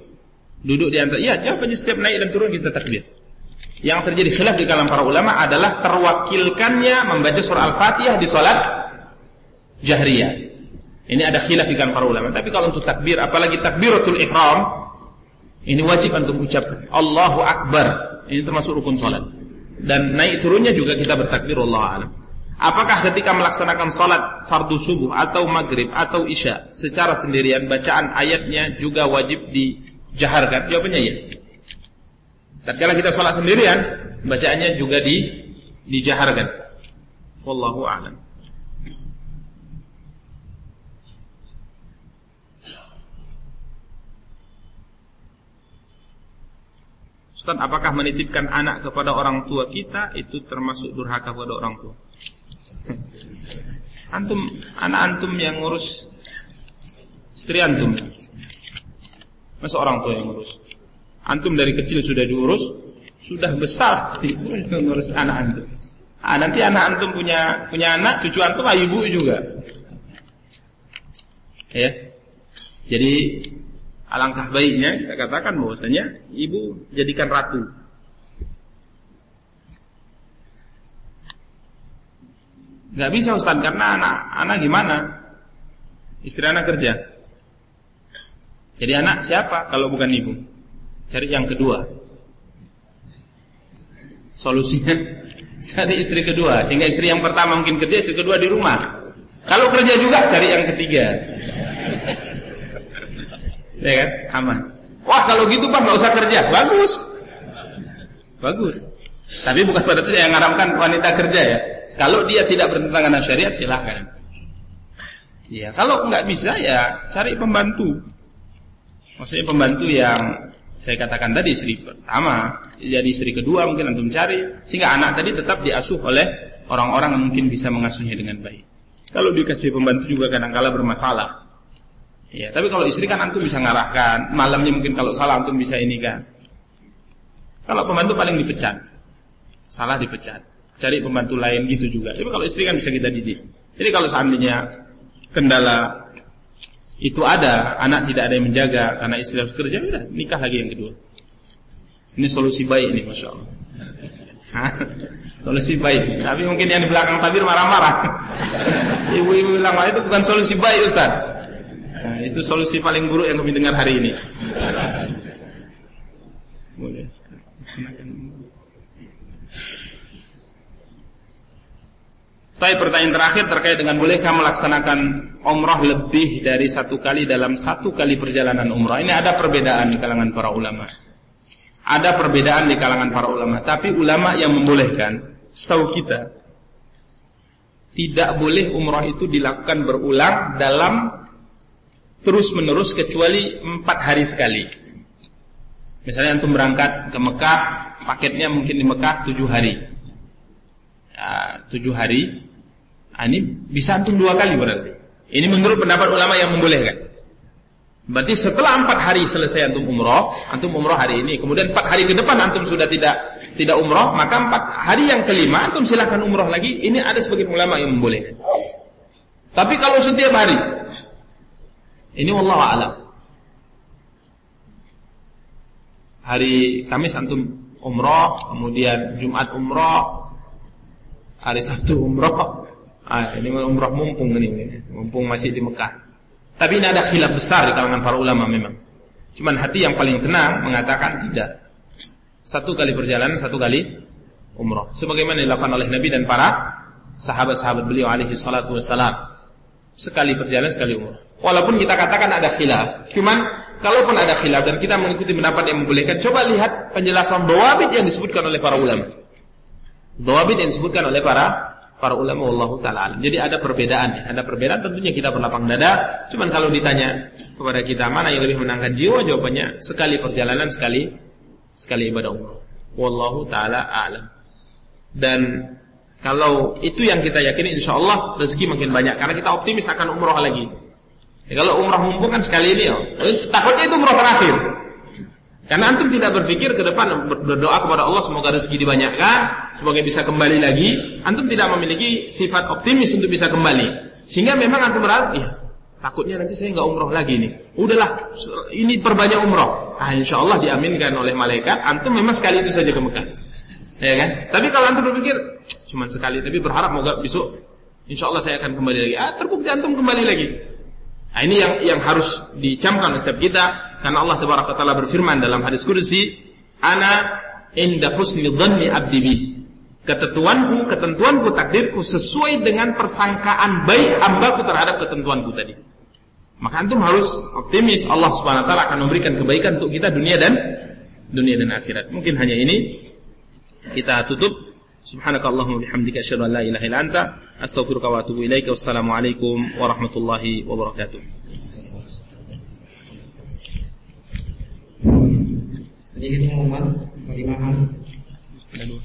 Speaker 1: duduk di antara. Ya, jawabannya setiap naik dan turun kita takbir. Yang terjadi khilaf di kalangan para ulama adalah terwakilkannya membaca surah Al-Fatihah di sholat jahriyah. Ini ada khilaf di kalangan para ulama. Tapi kalau untuk takbir, apalagi takbiratul ihram, ini wajib untuk ucapkan. Allahu Akbar. Ini termasuk rukun sholat. Dan naik turunnya juga kita bertakbir Allah alam. Apakah ketika melaksanakan salat fardu subuh atau maghrib atau isya secara sendirian bacaan ayatnya juga wajib dijaharkan? Jawabannya ya. Tatkala kita salat sendirian, bacaannya juga di dijaharkan. Wallahu a'lam. Ustaz, apakah menitipkan anak kepada orang tua kita itu termasuk durhaka kepada orang tua? Antum, anak antum yang ngurus istri antum. Masa orang tua yang ngurus? Antum dari kecil sudah diurus, sudah besar ngurus anak antum. Ah, nanti anak antum punya punya anak, cucu antum ah, ibu juga. Ya. Jadi Alangkah baiknya kita katakan bahwasanya ibu jadikan ratu. Gak bisa Ustaz karena anak anak gimana? Istri anak kerja. Jadi anak siapa kalau bukan ibu? Cari yang kedua. Solusinya cari istri kedua sehingga istri yang pertama mungkin kerja, istri kedua di rumah. Kalau kerja juga cari yang ketiga ya kan? Aman. Wah kalau gitu pak nggak usah kerja, bagus, bagus. Tapi bukan pada saya yang mengharapkan wanita kerja ya. Kalau dia tidak bertentangan dengan syariat silahkan. Ya, kalau nggak bisa ya cari pembantu. Maksudnya pembantu yang saya katakan tadi istri pertama, jadi istri kedua mungkin antum cari sehingga anak tadi tetap diasuh oleh orang-orang yang mungkin bisa mengasuhnya dengan baik. Kalau dikasih pembantu juga kadang-kala bermasalah. Ya, tapi kalau istri kan antum bisa ngarahkan, malamnya mungkin kalau salah antum bisa ini kan. Kalau pembantu paling dipecat. Salah dipecat. Cari pembantu lain gitu juga. Tapi kalau istri kan bisa kita didik. Jadi kalau seandainya kendala itu ada, anak tidak ada yang menjaga karena istri harus kerja, udah nikah lagi yang kedua. Ini solusi baik ini, masya Allah. solusi baik. Tapi mungkin yang di belakang tabir marah-marah. Ibu-ibu bilang, itu bukan solusi baik Ustaz. Nah, itu solusi paling buruk yang kami dengar hari ini. Boleh. Tapi pertanyaan terakhir terkait dengan bolehkah melaksanakan umrah lebih dari satu kali dalam satu kali perjalanan umrah. Ini ada perbedaan di kalangan para ulama. Ada perbedaan di kalangan para ulama. Tapi ulama yang membolehkan, setahu kita, tidak boleh umrah itu dilakukan berulang dalam terus menerus kecuali empat hari sekali. Misalnya antum berangkat ke Mekah, paketnya mungkin di Mekah tujuh hari. Ya, tujuh hari, ini bisa antum dua kali berarti. Ini menurut pendapat ulama yang membolehkan. Berarti setelah empat hari selesai antum umroh, antum umroh hari ini, kemudian empat hari ke depan antum sudah tidak tidak umroh, maka empat hari yang kelima antum silahkan umroh lagi. Ini ada sebagian ulama yang membolehkan. Tapi kalau setiap hari, ini Allah alam. Hari Kamis antum umroh, kemudian Jumat umroh, hari Sabtu umroh. Ah, ini umroh mumpung ini, mumpung masih di Mekah. Tapi ini ada khilaf besar di kalangan para ulama memang. Cuman hati yang paling tenang mengatakan tidak. Satu kali perjalanan, satu kali umroh. Sebagaimana dilakukan oleh Nabi dan para sahabat-sahabat beliau alaihi salatu wassalam. Sekali perjalanan, sekali umroh. Walaupun kita katakan ada khilaf. Cuman kalaupun ada khilaf dan kita mengikuti pendapat yang membolehkan, coba lihat penjelasan dawabit yang disebutkan oleh para ulama. Dawabit yang disebutkan oleh para para ulama Allah taala Jadi ada perbedaan, ada perbedaan tentunya kita berlapang dada. Cuman kalau ditanya kepada kita mana yang lebih menangkan jiwa, jawabannya sekali perjalanan sekali sekali ibadah umrah. Wallahu taala alam. Dan kalau itu yang kita yakini insya Allah rezeki makin banyak karena kita optimis akan umroh lagi. Ya, kalau umrah mumpung kan sekali ini, oh. takutnya itu umrah terakhir. Karena antum tidak berpikir ke depan berdoa kepada Allah semoga rezeki dibanyakkan, semoga bisa kembali lagi. Antum tidak memiliki sifat optimis untuk bisa kembali. Sehingga memang antum berharap, ya takutnya nanti saya nggak umroh lagi nih. Udahlah, ini perbanyak umroh. Ah, insya Allah diaminkan oleh malaikat. Antum memang sekali itu saja ke Mekah. Ya kan? Tapi kalau antum berpikir cuma sekali, tapi berharap moga besok insya Allah saya akan kembali lagi. Ah, terbukti antum kembali lagi. Nah, ini yang yang harus dicamkan setiap kita karena Allah Taala taala berfirman dalam hadis kursi, "Ana inda husni dhanni 'abdi bi." Ketentuanku, ketentuanku, takdirku sesuai dengan persangkaan baik hambaku terhadap ketentuanku tadi. Maka antum harus optimis Allah Subhanahu wa taala akan memberikan kebaikan untuk kita dunia dan dunia dan akhirat. Mungkin hanya ini kita tutup Subhanakallahumma bihamdika asyhadu an la ilaha illa anta astaghfiruka wa atubu ilaika. Wassalamualaikum warahmatullahi wabarakatuh.
Speaker 2: Sedikit pengumuman, bagaimana? Ada dua.